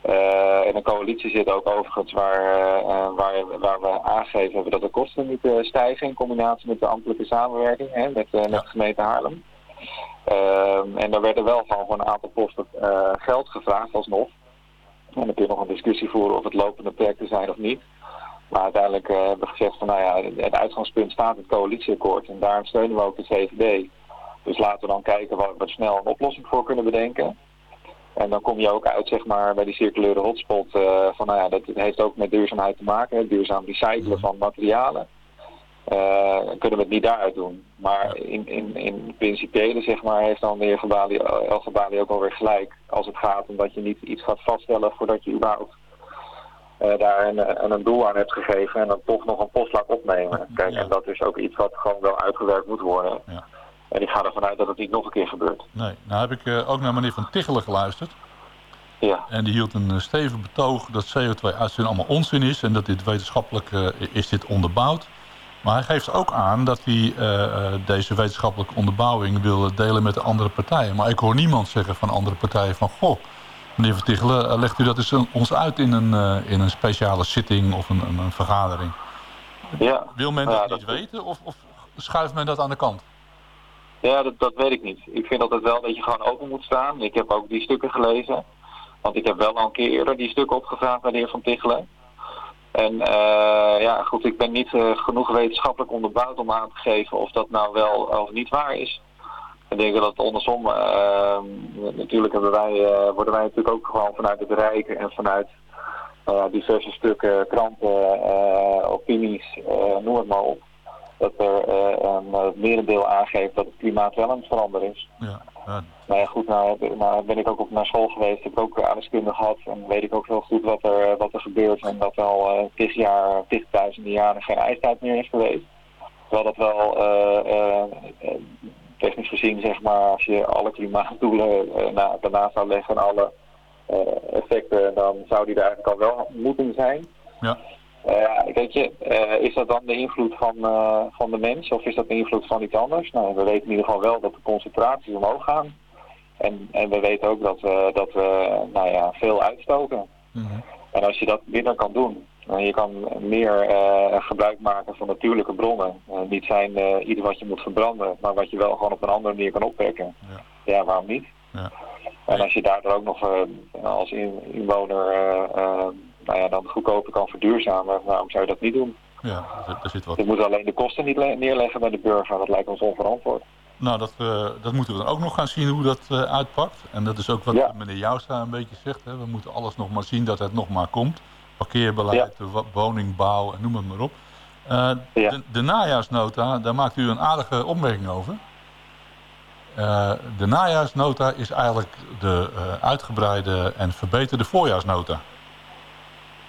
H: Eh, in een coalitie zit ook overigens waar, waar, waar we aangegeven hebben dat de kosten niet eh, stijgen in combinatie met de ambtelijke samenwerking hè, met, met de gemeente Haarlem. Ehm, en daar werden wel gewoon voor een aantal posten geld gevraagd alsnog. En dan kun je nog een discussie voeren of het lopende projecten zijn of niet. Maar uiteindelijk hebben we gezegd van nou ja, het uitgangspunt staat het coalitieakkoord en daarom steunen we ook de CVD. Dus laten we dan kijken waar we snel een oplossing voor kunnen bedenken. En dan kom je ook uit zeg maar, bij die circulaire hotspot eh, van nou ja, dat heeft ook met duurzaamheid te maken, hè, duurzaam recyclen van materialen. Eh, kunnen we het niet daaruit doen. Maar in, in, in principiële zeg maar, heeft dan de heer Gebali, El Gebali ook alweer gelijk. Als het gaat om dat je niet iets gaat vaststellen voordat je überhaupt eh, daar een, een, een doel aan hebt gegeven en dan toch nog een post laat opnemen. Kijk, en dat is ook iets wat gewoon wel uitgewerkt moet worden.
F: Ja.
H: En ik ga ervan uit dat het niet nog een keer gebeurt.
F: Nee, nou heb ik eh, ook naar meneer Van Tichelen geluisterd.
H: Ja.
F: En die hield een eh, stevig betoog dat CO2-uitstoot allemaal onzin is en dat dit wetenschappelijk eh, is dit onderbouwd. Maar hij geeft ook aan dat hij deze wetenschappelijke onderbouwing wil delen met de andere partijen. Maar ik hoor niemand zeggen van andere partijen van... Goh, meneer Van Tichelen, legt u dat eens ons uit in een, in een speciale zitting of een, een, een vergadering?
H: Ja.
F: Wil men
H: Ja,
F: dat
H: dat-
F: niet weten of, of schuift men dat aan de kant?
H: Ja, dat, dat weet ik niet. Ik vind altijd wel dat je gewoon open moet staan. Ik heb ook die stukken gelezen. Want ik heb wel al een keer eerder die stukken opgevraagd bij de heer Van Tichelen. En eh, ja, goed, ik ben niet eh, genoeg wetenschappelijk onderbouwd om aan te geven of dat nou wel of niet waar is. Ik denk dat het andersom, eh, natuurlijk hebben wij, eh, worden wij natuurlijk ook gewoon vanuit het Rijk en vanuit diverse stukken, kranten, opinies, noem het maar op. Dat er eh, een eh, merendeel aangeeft dat het klimaat wel aan het veranderen is.
F: Ja, ja,
H: Nou ja, goed, nou, nou ben ik ook op naar school geweest, heb ik ook aardeskunde gehad en weet ik ook heel goed wat er, eh, wat er gebeurt en dat er al tig jaar, tigduizenden jaren geen ijstijd meer is geweest. Terwijl dat wel technisch gezien, zeg maar, als je alle klimaatdoelen na, daarnaast zou leggen en alle effecten, dan zou die er eigenlijk al wel moeten zijn.
F: ja.
H: Ja, weet je, eh, is dat dan de invloed van, eh, van de mens of is dat de invloed van iets anders? Nou, we weten in ieder geval wel dat de concentraties omhoog gaan. En, en we weten ook dat we, dat we nou ja, veel uitstoten.
F: Mhm.
H: En als je dat minder kan doen, en je kan meer gebruik maken van natuurlijke bronnen. Niet zijn iets wat je moet verbranden, maar wat je wel gewoon op een andere manier kan opwekken.
F: Ja.
H: Ja, waarom niet?
F: Ja.
H: En als je daardoor ook nog als in- inwoner nou ja, dan goedkoper kan verduurzamen, waarom zou je dat niet doen?
F: Ja, er, er zit wat.
H: Je moet alleen de kosten niet le- neerleggen bij de burger. Dat lijkt ons onverantwoord.
F: Nou, dat, eh, dat moeten we dan ook nog gaan zien hoe dat eh, uitpakt. En dat is ook wat
H: Ja.
F: meneer Jouwstra een beetje zegt. Hè. We moeten alles nog maar zien dat het nog maar komt. Parkeerbeleid, woningbouw en noem het maar op. Eh,
H: Ja.
F: de, de najaarsnota, daar maakt u een aardige opmerking over. De najaarsnota is eigenlijk de uitgebreide en verbeterde voorjaarsnota.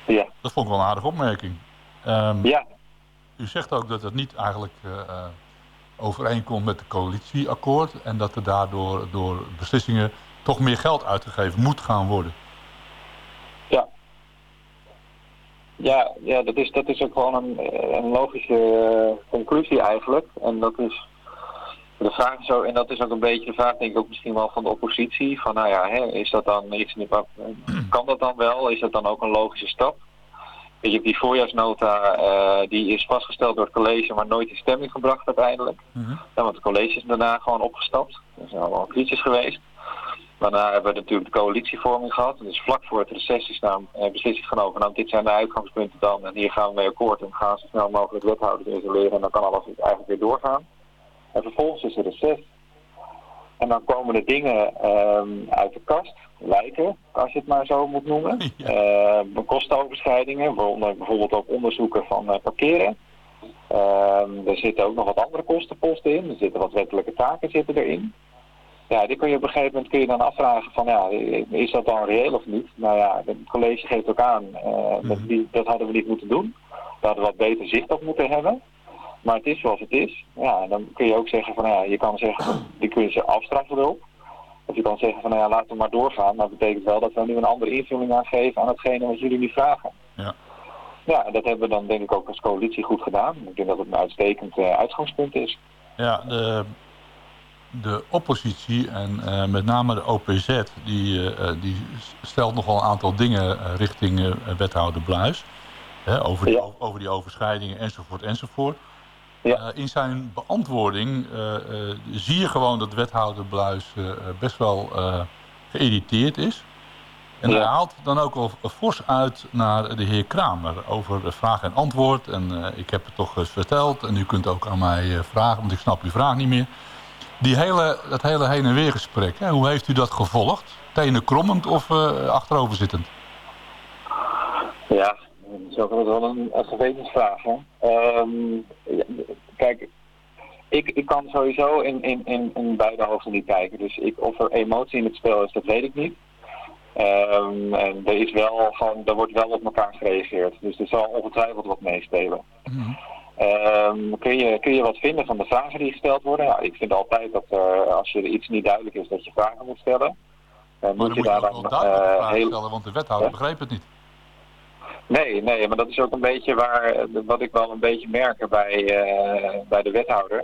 H: Ja,
F: Dat vond ik wel een aardige opmerking. Ehm,
H: ja,
F: u zegt ook dat het niet eigenlijk eh, eh, overeenkomt met het coalitieakkoord en dat er daardoor door beslissingen toch meer geld uitgegeven moet gaan worden.
H: ja. Ja, ja dat, is, dat is ook gewoon een, eh, een logische conclusie eigenlijk. En dat is de vraag is ook, en dat is ook een beetje de vraag denk ik ook misschien wel van de oppositie. Van nou ja, hè, is dat dan iets, kan dat dan wel? Is dat dan ook een logische stap? Weet je, die voorjaarsnota eh, die is vastgesteld door het college, maar nooit in stemming gebracht uiteindelijk.
F: Mhm.
H: Ja, want het college is daarna gewoon opgestapt. Er wel een crisis geweest. Daarna hebben we natuurlijk de coalitievorming gehad. Dus vlak voor het reces is nou eh, beslissing genomen. Nou, dit zijn de uitgangspunten dan. En hier gaan we mee akkoord. En we gaan zo snel mogelijk wethouders installeren. En dan kan alles eigenlijk weer doorgaan. En vervolgens is er reces. En dan komen de dingen ehm, uit de kast, lijken, als je het maar zo moet noemen.
F: Ja.
H: Eh, kostenoverschrijdingen, waaronder bijvoorbeeld ook onderzoeken van eh, parkeren. Ehm, er zitten ook nog wat andere kostenposten in. Er zitten wat wettelijke taken zitten erin. Ja, die kun je op een gegeven moment kun je dan afvragen van ja, is dat dan reëel of niet? Nou ja, het college geeft ook aan, eh, dat, die, dat hadden we niet moeten doen. We hadden wat beter zicht op moeten hebben. Maar het is zoals het is. Ja, dan kun je ook zeggen van ja, je kan zeggen, die kun je ze afstraffen erop. Of je kan zeggen van nou ja, laten we maar doorgaan. Maar dat betekent wel dat we nu een andere invulling aan geven aan hetgene wat jullie nu vragen.
F: Ja.
H: Ja, en dat hebben we dan denk ik ook als coalitie goed gedaan. Ik denk dat het een uitstekend eh, uitgangspunt is.
F: Ja, de, de oppositie en eh, met name de OPZ... die, eh, die stelt nogal een aantal dingen richting wethouder Bluis. Hè, over, die,
H: Ja.
F: over die overschrijdingen enzovoort enzovoort.
H: Ja.
F: Eh, in zijn beantwoording eh, eh, zie je gewoon dat wethouder Bluis best wel geïrriteerd is. En hij haalt dan ook al fors uit naar de heer Kramer over vraag en antwoord. En ik heb het toch eens verteld en u kunt ook aan mij vragen, want ik snap uw vraag niet meer. Die hele, dat hele heen en weer gesprek, hè, hoe heeft u dat gevolgd? Tenen krommend of eh, achterover zittend?
H: Ja, dat is ook altijd wel een, een gewetensvraag. Hè? Ehm, ja, kijk, ik, ik kan sowieso in, in, in, in beide hoofden niet kijken. Dus ik, of er emotie in het spel is, dat weet ik niet. Ehm, en er, is wel gewoon, er wordt wel op elkaar gereageerd. Dus er zal ongetwijfeld wat meespelen. Ehm, kun, je, kun je wat vinden van de vragen die gesteld worden? Ja, ik vind altijd dat eh, als je iets niet duidelijk is, dat je vragen moet stellen.
F: Maar dan moet je
H: daar
F: ook wel
H: dan
F: duidelijk
H: eh,
F: vragen
H: heel-
F: stellen, want de wethouder
H: Ja?
F: begreep het niet.
H: Nee, nee, maar dat is ook een beetje waar, wat ik wel een beetje merk bij, eh, bij de wethouder.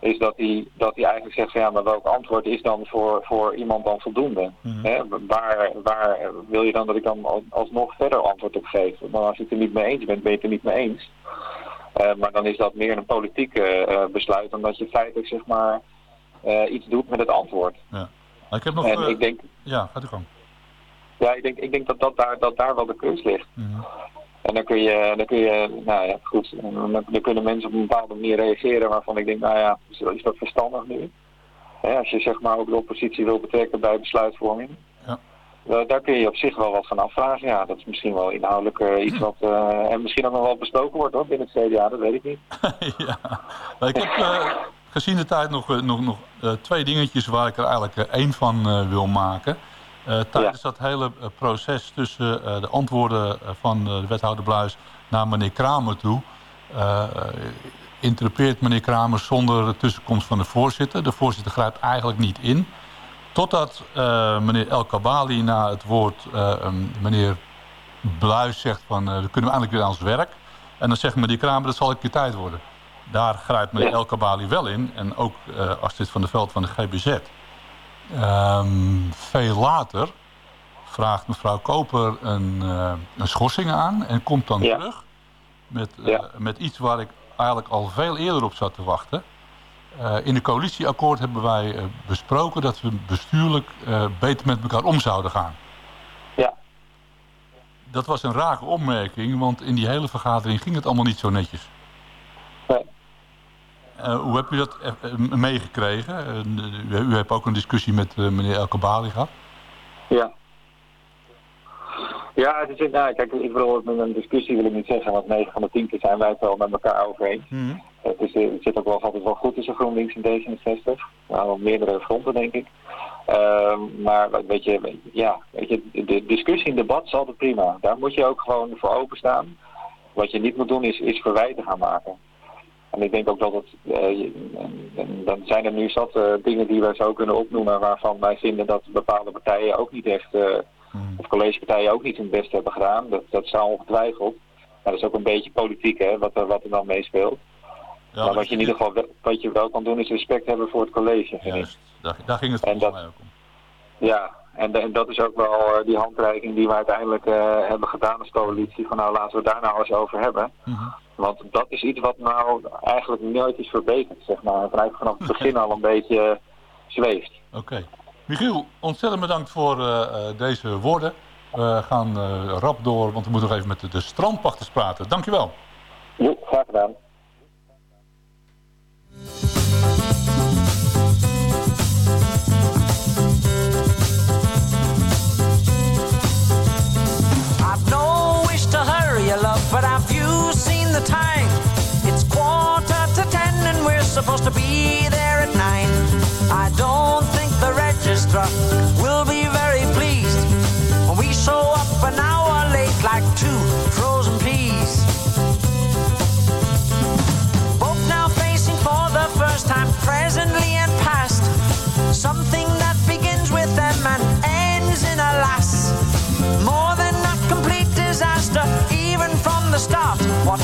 H: Is dat hij, dat hij eigenlijk zegt, van, ja, maar welk antwoord is dan voor, voor iemand dan voldoende?
F: Mhm.
H: Hè, waar, waar wil je dan dat ik dan al- alsnog verder antwoord op geef? Maar als je het er niet mee eens bent, ben je het er niet mee eens. Eh, maar dan is dat meer een politiek eh, besluit, dan dat je feitelijk zeg maar iets doet met het antwoord.
F: Ja. Ik heb nog...
H: en ik denk,
F: Ja, gaat u gang.
H: Ja, ik denk, ik denk dat, dat, daar, dat daar wel de kunst ligt.
F: Mhm.
H: En dan kun je, dan kun je nou ja, goed, dan, kunnen mensen op een bepaalde manier reageren waarvan ik denk, nou ja, is, dat verstandig nu? Als je zeg maar ook de oppositie wil betrekken bij besluitvorming.
F: Ja.
H: Daar, daar kun je op zich wel wat van afvragen. Ja, dat is misschien wel inhoudelijk eh, iets wat, eh, en misschien ook nog wel besproken wordt hoor, binnen het CDA, dat weet ik niet.
F: ja. Maar ik heb eh, gezien de tijd nog, nog, nog twee dingetjes waar ik er eigenlijk één van wil maken. Eh, tijdens dat hele eh, proces tussen eh, de antwoorden van de wethouder Bluis naar meneer Kramer toe... interpreteert meneer Kramer zonder de tussenkomst van de voorzitter. De voorzitter grijpt eigenlijk niet in. Totdat meneer El Kabali na het woord um, meneer Bluis zegt van... dan kunnen we eindelijk weer aan ons werk. En dan zegt meneer Kramer, dat zal ik je tijd worden. Daar grijpt meneer. El Kabali wel in. En ook eh Astrid van der Veld van de GBZ. Ehm, veel later vraagt mevrouw Koper een, eh, een schorsing aan. En komt dan
H: Ja.
F: terug met, eh,
H: Ja.
F: met iets waar ik eigenlijk al veel eerder op zat te wachten. Eh, in de coalitieakkoord hebben wij besproken dat we bestuurlijk beter met elkaar om zouden gaan.
H: Ja.
F: Dat was een rare opmerking, want in die hele vergadering ging het allemaal niet zo netjes.
H: Nee.
F: Eh, hoe heb u dat eh, eh, meegekregen? U, hebt ook een discussie met eh, meneer El Kabali gehad.
H: Ja. Ja, het is, nou, kijk, ik bedoel, met een discussie wil ik niet zeggen, want 9 van de 10 keer zijn wij het wel met elkaar over eens. Het, is, eh, het zit ook wel altijd wel goed tussen GroenLinks en D66. Nou, op meerdere fronten, denk ik. Ehm, maar weet je, ja, weet je, de discussie en debat is altijd prima. Daar moet je ook gewoon voor openstaan. Wat je niet moet doen is, is verwijten gaan maken. En ik denk ook dat het, eh, dan zijn er nu zat eh, dingen die wij zo kunnen opnoemen waarvan wij vinden dat bepaalde partijen ook niet echt, eh, of collegepartijen ook niet hun best hebben gedaan. Dat, dat zou ongetwijfeld. Maar dat is ook een beetje politiek, hè, wat er, wat er dan meespeelt.
F: Ja,
H: maar wat je in ieder geval wel, wat je wel kan doen is respect hebben voor het college.
F: Juist, daar, daar ging het
H: En
F: volgens
H: dat-
F: mij ook om.
H: Ja, en, de- en dat is ook wel die handreiking die we uiteindelijk hebben gedaan als coalitie. Van nou laten we daar nou eens over hebben.
F: Mhm.
H: Want dat is iets wat nou eigenlijk nooit is verbeterd, zeg maar. Vanuit vanaf het begin al een beetje eh, zweeft.
F: Oké. Michiel, ontzettend bedankt voor eh, eh, deze woorden. We gaan rap door, want we moeten nog even met de, de strandpachters praten. Dankjewel.
H: Jo, graag gedaan.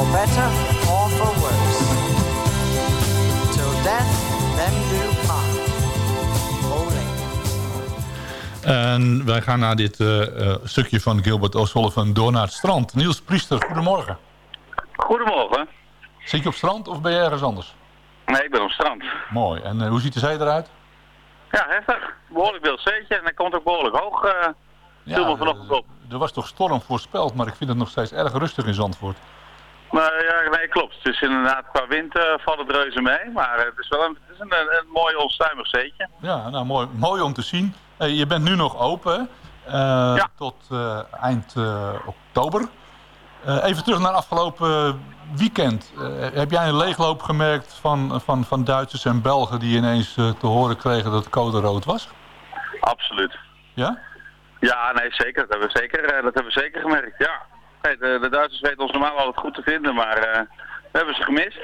I: for better or for worse. Till death them do part. Ole.
F: En wij gaan naar dit eh, eh, stukje van Gilbert O'Sullivan door naar het strand. Niels Priester, goedemorgen.
J: Goedemorgen.
F: Zit je op strand of ben je ergens anders?
J: Nee, ik ben op strand.
F: Mooi. En eh, hoe ziet de zee eruit?
J: Ja, heftig. Behoorlijk veel zeetje en hij komt ook behoorlijk hoog. eh viel me vanochtend op.
F: Er was toch storm voorspeld, maar ik vind het nog steeds erg rustig in Zandvoort.
J: Maar ja, nee, klopt. Het is inderdaad qua wind eh, valt het reuze mee. Maar het is wel een, het is een, een, mooi onstuimig zeetje.
F: Ja, nou mooi, mooi om te zien. Eh, je bent nu nog open? Eh, tot eind oktober. Even terug naar afgelopen weekend. Heb jij een leegloop gemerkt van, van, van Duitsers en Belgen die ineens te horen kregen dat het code rood was?
J: Absoluut.
F: Ja?
J: Ja, nee, zeker. Dat hebben we zeker, dat hebben we zeker gemerkt. Ja. De, de Duitsers weten ons normaal altijd goed te vinden, maar eh, we hebben ze gemist.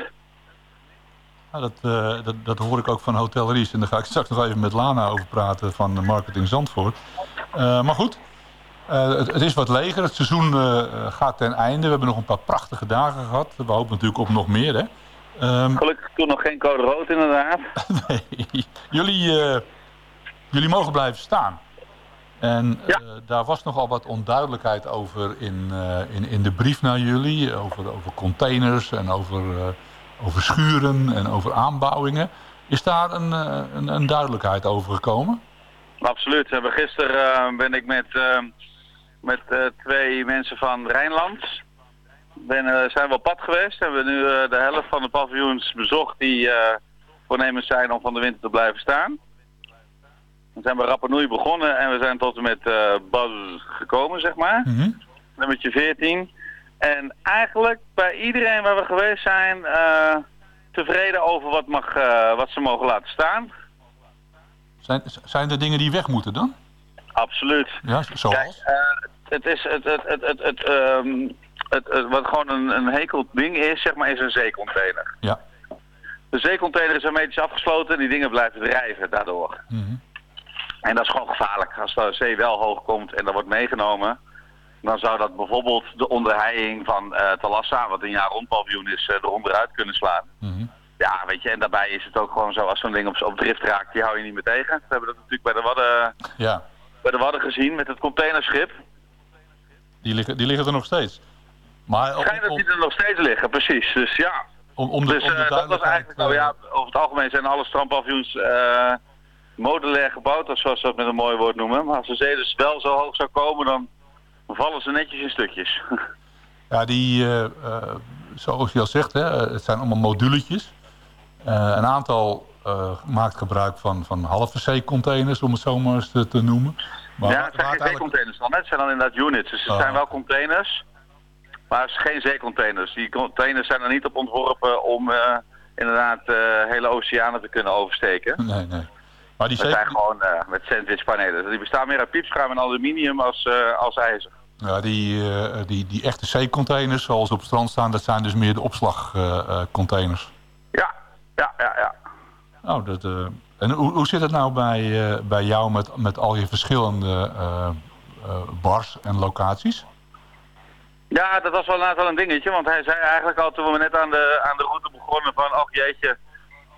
F: Nou, dat, eh, dat, dat hoor ik ook van Hotel Ries. En daar ga ik straks nog even met Lana over praten van Marketing Zandvoort. Eh, maar goed, het, het is wat leger. Het seizoen gaat ten einde. We hebben nog een paar prachtige dagen gehad. We hopen natuurlijk op nog meer. Hè? Ehm,
J: Gelukkig toen nog geen code rood inderdaad.
F: nee, jullie, jullie mogen blijven staan. En eh, daar was nogal wat onduidelijkheid over in, eh, in, in de brief naar jullie. Over, over containers en over, eh, over schuren en over aanbouwingen. Is daar een, eh, een, een duidelijkheid over gekomen?
J: Absoluut. We Gisteren eh, ben ik met, eh, met eh, twee mensen van Rijnland. Ben, eh, zijn we op pad geweest. Hebben we nu eh, de helft van de paviljoens bezocht die eh, voornemens zijn om van de winter te blijven staan. Dan zijn we Rapa Nui begonnen en we zijn tot en met Baz gekomen, zeg maar. Nummertje 14. En eigenlijk bij iedereen waar we geweest zijn eh, tevreden over wat, mag, eh, wat ze mogen laten staan.
F: Zijn, zijn er dingen die weg moeten dan?
J: Absoluut.
F: Ja, zoals?
J: Kijk, het is het, het, het, het, het, ehm, het, het- wat gewoon een, een hekel ding is, zeg maar, is een zeecontainer.
F: Ja.
J: De zeecontainer is hermetisch afgesloten en die dingen blijven drijven daardoor. En dat is gewoon gevaarlijk. Als de zee wel hoog komt en dat wordt meegenomen, dan zou dat bijvoorbeeld de onderheiing van eh Talassa, wat een jaar rond paviljoen is, eh, eronder uit kunnen slaan. Ja, weet je, en daarbij is het ook gewoon zo, als zo'n ding op, op drift raakt, die hou je niet meer tegen. We hebben dat natuurlijk bij de Wadden,
F: Ja,
J: bij de Wadden gezien met het containerschip.
F: die liggen, die liggen er nog steeds. Maar om,
J: Schijnt dat die er nog steeds liggen, precies. Dus ja.
F: om, om de,
J: dus
F: om de
J: eh, dat was eigenlijk, nou ja, over het algemeen zijn alle strandpaviljoens eh modulair gebouwd, als zoals ze dat met een mooi woord noemen. Maar als de zee dus wel zo hoog zou komen, dan vallen ze netjes in stukjes.
F: Ja, die, eh, eh, zoals je al zegt, hè, het zijn allemaal moduletjes. Eh, een aantal maakt gebruik van, van halve C-containers, om het zo maar eens te, te noemen. Maar
J: ja, het zijn geen zeecontainers dan, hè. het zijn dan inderdaad units. Dus het zijn wel containers, maar het zijn geen zeecontainers. Die containers zijn er niet op ontworpen om inderdaad hele oceanen te kunnen oversteken.
F: Nee, nee. Maar die
J: Het zijn gewoon eh, met sandwichpanelen. Die bestaan meer uit piepschuim en aluminium als, eh, als ijzer.
F: ja, die, eh, die, die echte C-containers, zoals op het strand staan, dat zijn dus meer de opslagcontainers.
J: Ja, ja, ja, ja.
F: Oh, dat, en hoe, hoe zit het nou bij, bij jou met, met al je verschillende bars en locaties?
J: Ja, dat was wel inderdaad wel een dingetje, want hij zei eigenlijk al toen we net aan de, aan de route begonnen van, oh jeetje,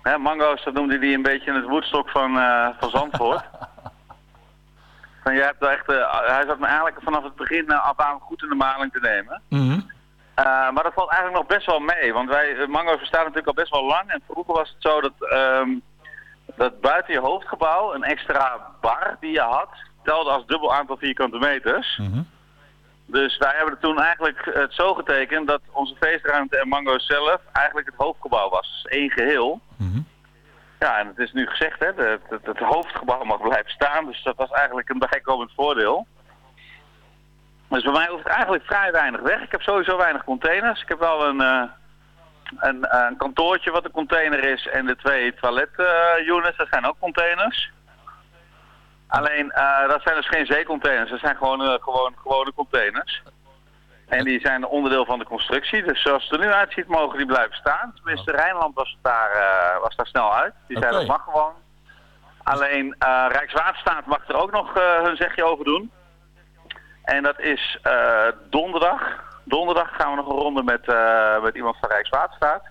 J: hè, mango's, dat noemde hij een beetje het woedstok van, eh, van Zandvoort. van, jij hebt echt, eh, hij zat me eigenlijk vanaf het begin eh, af aan goed in de maling te nemen. Eh, maar dat valt eigenlijk nog best wel mee, want wij, mango's bestaan natuurlijk al best wel lang en vroeger was het zo dat, ehm, dat buiten je hoofdgebouw een extra bar die je had, telde als dubbel aantal vierkante meters. Dus wij hebben er toen eigenlijk het zo getekend dat onze feestruimte en Mango zelf eigenlijk het hoofdgebouw was. Dus één geheel. Ja, en het is nu gezegd, hè, het, het, het hoofdgebouw mag blijven staan. Dus dat was eigenlijk een bijkomend voordeel. Dus bij mij hoeft het eigenlijk vrij weinig weg. Ik heb sowieso weinig containers. Ik heb wel een, eh, een, een kantoortje wat een container is en de twee toilet-units, dat zijn ook containers. Alleen, eh, dat zijn dus geen zeecontainers, dat zijn gewoon, eh, gewoon gewone containers. En die zijn onderdeel van de constructie, dus zoals het er nu uitziet mogen die blijven staan. Tenminste, Rijnland was daar, eh, was daar snel uit. Die zei dat mag gewoon. Alleen Rijkswaterstaat mag er ook nog hun zegje over doen. En dat is donderdag. Donderdag gaan we nog een ronde met, met iemand van Rijkswaterstaat.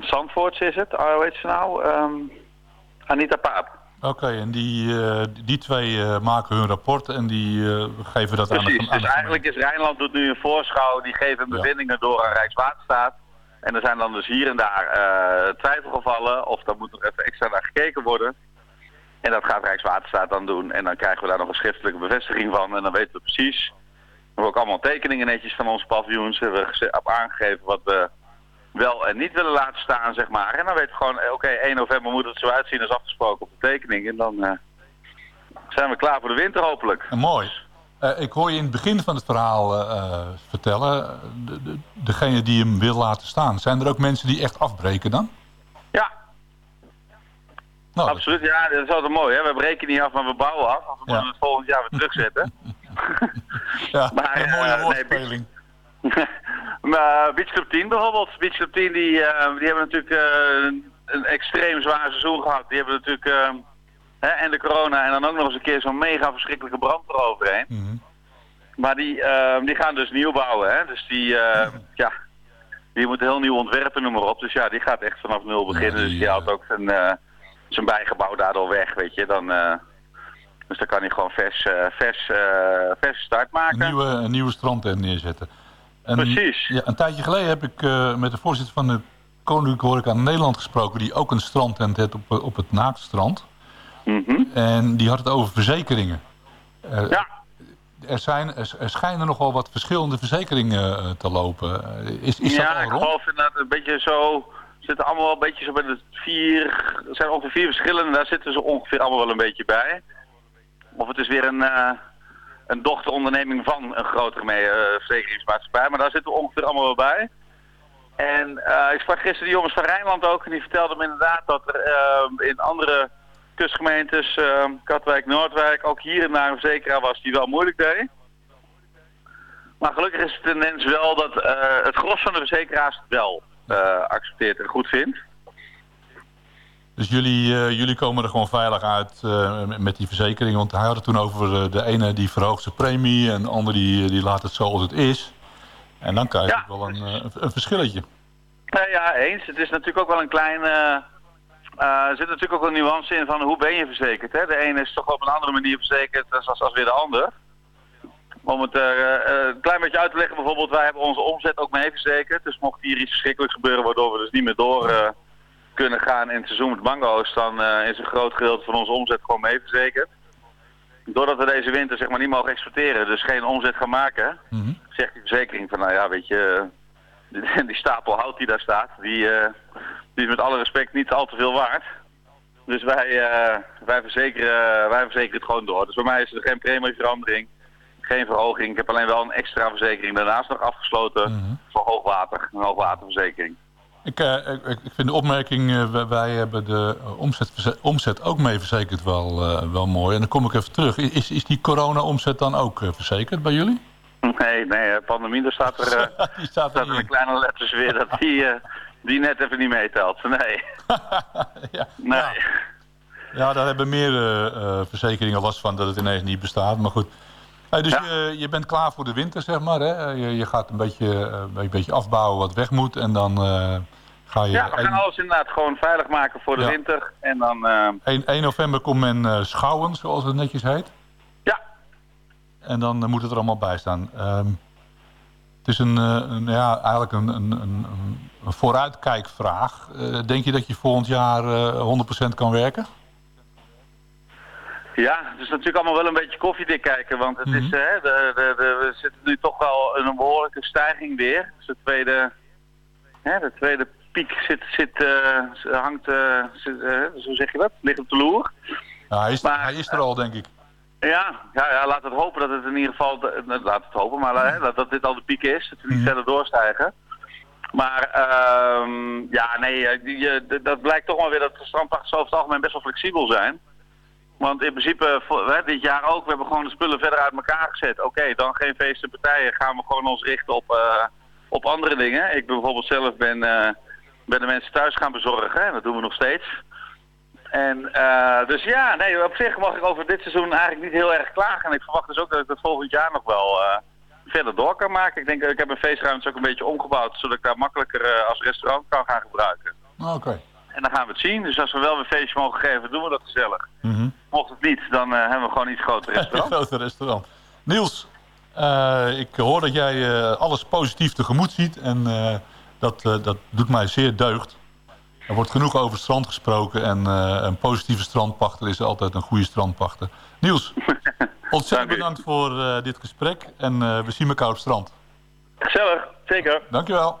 J: Zandvoorts is het. Oh, heet ze nou? Ehm, Anita Paap.
F: Oké, en die, eh, die twee eh, maken hun rapport en die eh, geven dat aan de,
J: Precies, dus eigenlijk is Rijnland doet nu een voorschouw, die geven bevindingen door aan Rijkswaterstaat. En er zijn dan dus hier en daar twijfelgevallen of daar moet nog even extra naar gekeken worden. En dat gaat Rijkswaterstaat dan doen en dan krijgen we daar nog een schriftelijke bevestiging van en dan weten we precies. We hebben ook allemaal tekeningen netjes van onze paviljoens, hebben we op aangegeven wat we wel en niet willen laten staan, zeg maar. En dan weten we gewoon, eh, oké, 1 november moet het zo uitzien als afgesproken op de tekening. En dan eh, zijn we klaar voor de winter hopelijk.
F: En mooi. Eh, ik hoor je in het begin van het verhaal eh, eh, vertellen, eh, de, de, degene die hem wil laten staan. Zijn er ook mensen die echt afbreken dan?
J: Ja.
F: Nou,
J: Absoluut, ja, dat is altijd mooi. Hè? We breken niet af, maar we bouwen af. Of we moeten het volgend jaar weer terugzetten.
F: Ja,
J: maar,
F: een mooie
J: eh, nee,
F: woordspeling.
J: maar Beach Club 10 bijvoorbeeld. Beach Club 10 die, eh, die hebben natuurlijk eh, een, extreem zwaar seizoen gehad. Die hebben natuurlijk, eh, hè, en de corona en dan ook nog eens een keer zo'n mega verschrikkelijke brand eroverheen. Maar die, die gaan dus nieuw bouwen, hè. Dus die, eh, ja, die moet heel nieuw ontwerpen, noem maar op. Dus ja, die gaat echt vanaf nul beginnen. dus die haalt ook zijn, zijn bijgebouw daardoor weg, weet je. Dan, dus dan kan hij gewoon vers, vers, vers start maken.
F: Een nieuwe, een nieuwe strandtent neerzetten. En,
J: Precies.
F: Ja, een tijdje geleden heb ik eh, met de voorzitter van de Koninklijke Horeca Nederland gesproken... die ook een strandtent heeft op, op het Naaktstrand.
J: Mhm.
F: En die had het over verzekeringen. Eh,
J: Ja.
F: Er, zijn, er, er schijnen nogal wat verschillende verzekeringen eh, te lopen. Is, is dat
J: ja,
F: al
J: ik
F: rond?
J: geloof inderdaad een beetje zo... zitten allemaal wel een beetje zo bij de vier... Er zijn ongeveer vier verschillende, daar zitten ze ongeveer allemaal wel een beetje bij. Of het is weer een, een dochteronderneming van een grotere eh, verzekeringsmaatschappij. Maar daar zitten we ongeveer allemaal wel bij. En eh, ik sprak gisteren de jongens van Rijnland ook. En die vertelden me inderdaad dat er eh, in andere kustgemeentes, Katwijk, Noordwijk, ook hier en daar een verzekeraar was die wel moeilijk deed. Maar gelukkig is de tendens wel dat het gros van de verzekeraars het wel accepteert en goed vindt.
F: Dus jullie, eh, jullie komen er gewoon veilig uit eh, met die verzekering. Want hij had het toen over eh, de ene die verhoogt zijn premie... en de andere die, die laat het zoals het is. En dan krijg je
J: Ja.
F: wel een, een, verschilletje.
J: Nou ja, eens. Het is natuurlijk ook wel een klein... er zit natuurlijk ook een nuance in van hoe ben je verzekerd. Hè? De ene is toch op een andere manier verzekerd als, als weer de ander. Om het een klein beetje uit te leggen, bijvoorbeeld wij hebben onze omzet ook mee verzekerd. Dus mocht hier iets verschrikkelijks gebeuren waardoor we dus niet meer door kunnen gaan in het seizoen met mango's, dan eh, is een groot gedeelte van onze omzet gewoon mee verzekerd. doordat we deze winter zeg maar niet mogen exporteren, dus geen omzet gaan maken, zegt die verzekering van nou ja, weet je, die, die stapel hout die daar staat, die, eh, die is met alle respect niet al te veel waard. Dus wij, eh, wij, verzekeren, wij verzekeren het gewoon door. Dus bij mij is er geen premieverandering, geen verhoging. Ik heb alleen wel een extra verzekering daarnaast nog afgesloten voor hoogwater, een hoogwaterverzekering.
K: Ik, eh, ik, ik vind de opmerking, eh, wij- hebben de eh, omzet, omzet ook mee verzekerd wel, wel mooi. En dan kom ik even terug. Is, is die corona-omzet dan ook verzekerd bij jullie?
J: Nee, nee, pandemie, daar staat er,
K: Die staat
J: er in kleine letters weer dat die, die net even niet meetelt. Nee. Nee.
K: Ja, daar hebben eh, verzekeringen last van dat het ineens niet bestaat. Maar goed. Hey, dus je, je bent klaar voor de winter, zeg maar. Hè? Je, je gaat een beetje, eh, een beetje afbouwen wat weg moet. En dan eh, ga je...
J: Ja, we gaan alles inderdaad gewoon veilig maken voor de
K: Ja.
J: winter. En dan, eh,
K: 1, 1 november komt men eh, schouwen, zoals het netjes heet.
J: Ja.
K: En dan eh, moet het er allemaal bij staan. Ehm, het is een, eh, een, ja, eigenlijk een, een, een, een vooruitkijkvraag. Eh, denk je dat je volgend jaar eh 100% kan werken?
J: Ja, het is natuurlijk allemaal wel een beetje koffiedik kijken. Want het is, hè, de, de, de, we zitten nu toch wel in een behoorlijke stijging weer. Dus de tweede, hè, de tweede piek zit, zit, eh, hangt, eh, zit, eh, hoe zeg je dat? Ligt op de loer.
K: Ja, hij, is, hij is er al, denk ik.
J: Ja, ja, ja, laat het hopen dat het in ieder geval, eh, laat het hopen, maar hè, dat, dat dit al de piek is, dat we niet verder doorstijgen. Maar ehm, ja, nee, die, dat blijkt toch maar weer dat de strandpachters over het algemeen best wel flexibel zijn. Want in principe, hè, dit jaar ook, we hebben gewoon de spullen verder uit elkaar gezet. Oké, dan geen feesten en partijen, gaan we gewoon ons richten op, eh, op andere dingen. Ik ben bijvoorbeeld zelf ben, eh, ben de mensen thuis gaan bezorgen, en dat doen we nog steeds. En eh, dus ja, nee, op zich mag ik over dit seizoen eigenlijk niet heel erg klagen. En ik verwacht dus ook dat ik het volgend jaar nog wel verder door kan maken. Ik denk, ik heb mijn feestruimte ook een beetje omgebouwd, zodat ik daar makkelijker als restaurant kan gaan gebruiken.
K: Oké.
J: En dan gaan we het zien. Dus als we wel een feestje mogen geven, doen we dat gezellig.
K: Mhm.
J: Mocht het niet, dan eh, hebben we gewoon iets groter
K: Een
J: restaurant.
K: grote restaurant. Niels, eh, ik hoor dat jij eh, alles positief tegemoet ziet. En dat, dat doet mij zeer deugd. Er wordt genoeg over het strand gesproken. En een positieve strandpachter is altijd een goede strandpachter. Niels, ontzettend bedankt voor dit gesprek. En we zien elkaar op het strand.
J: Gezellig, zeker.
K: Dankjewel.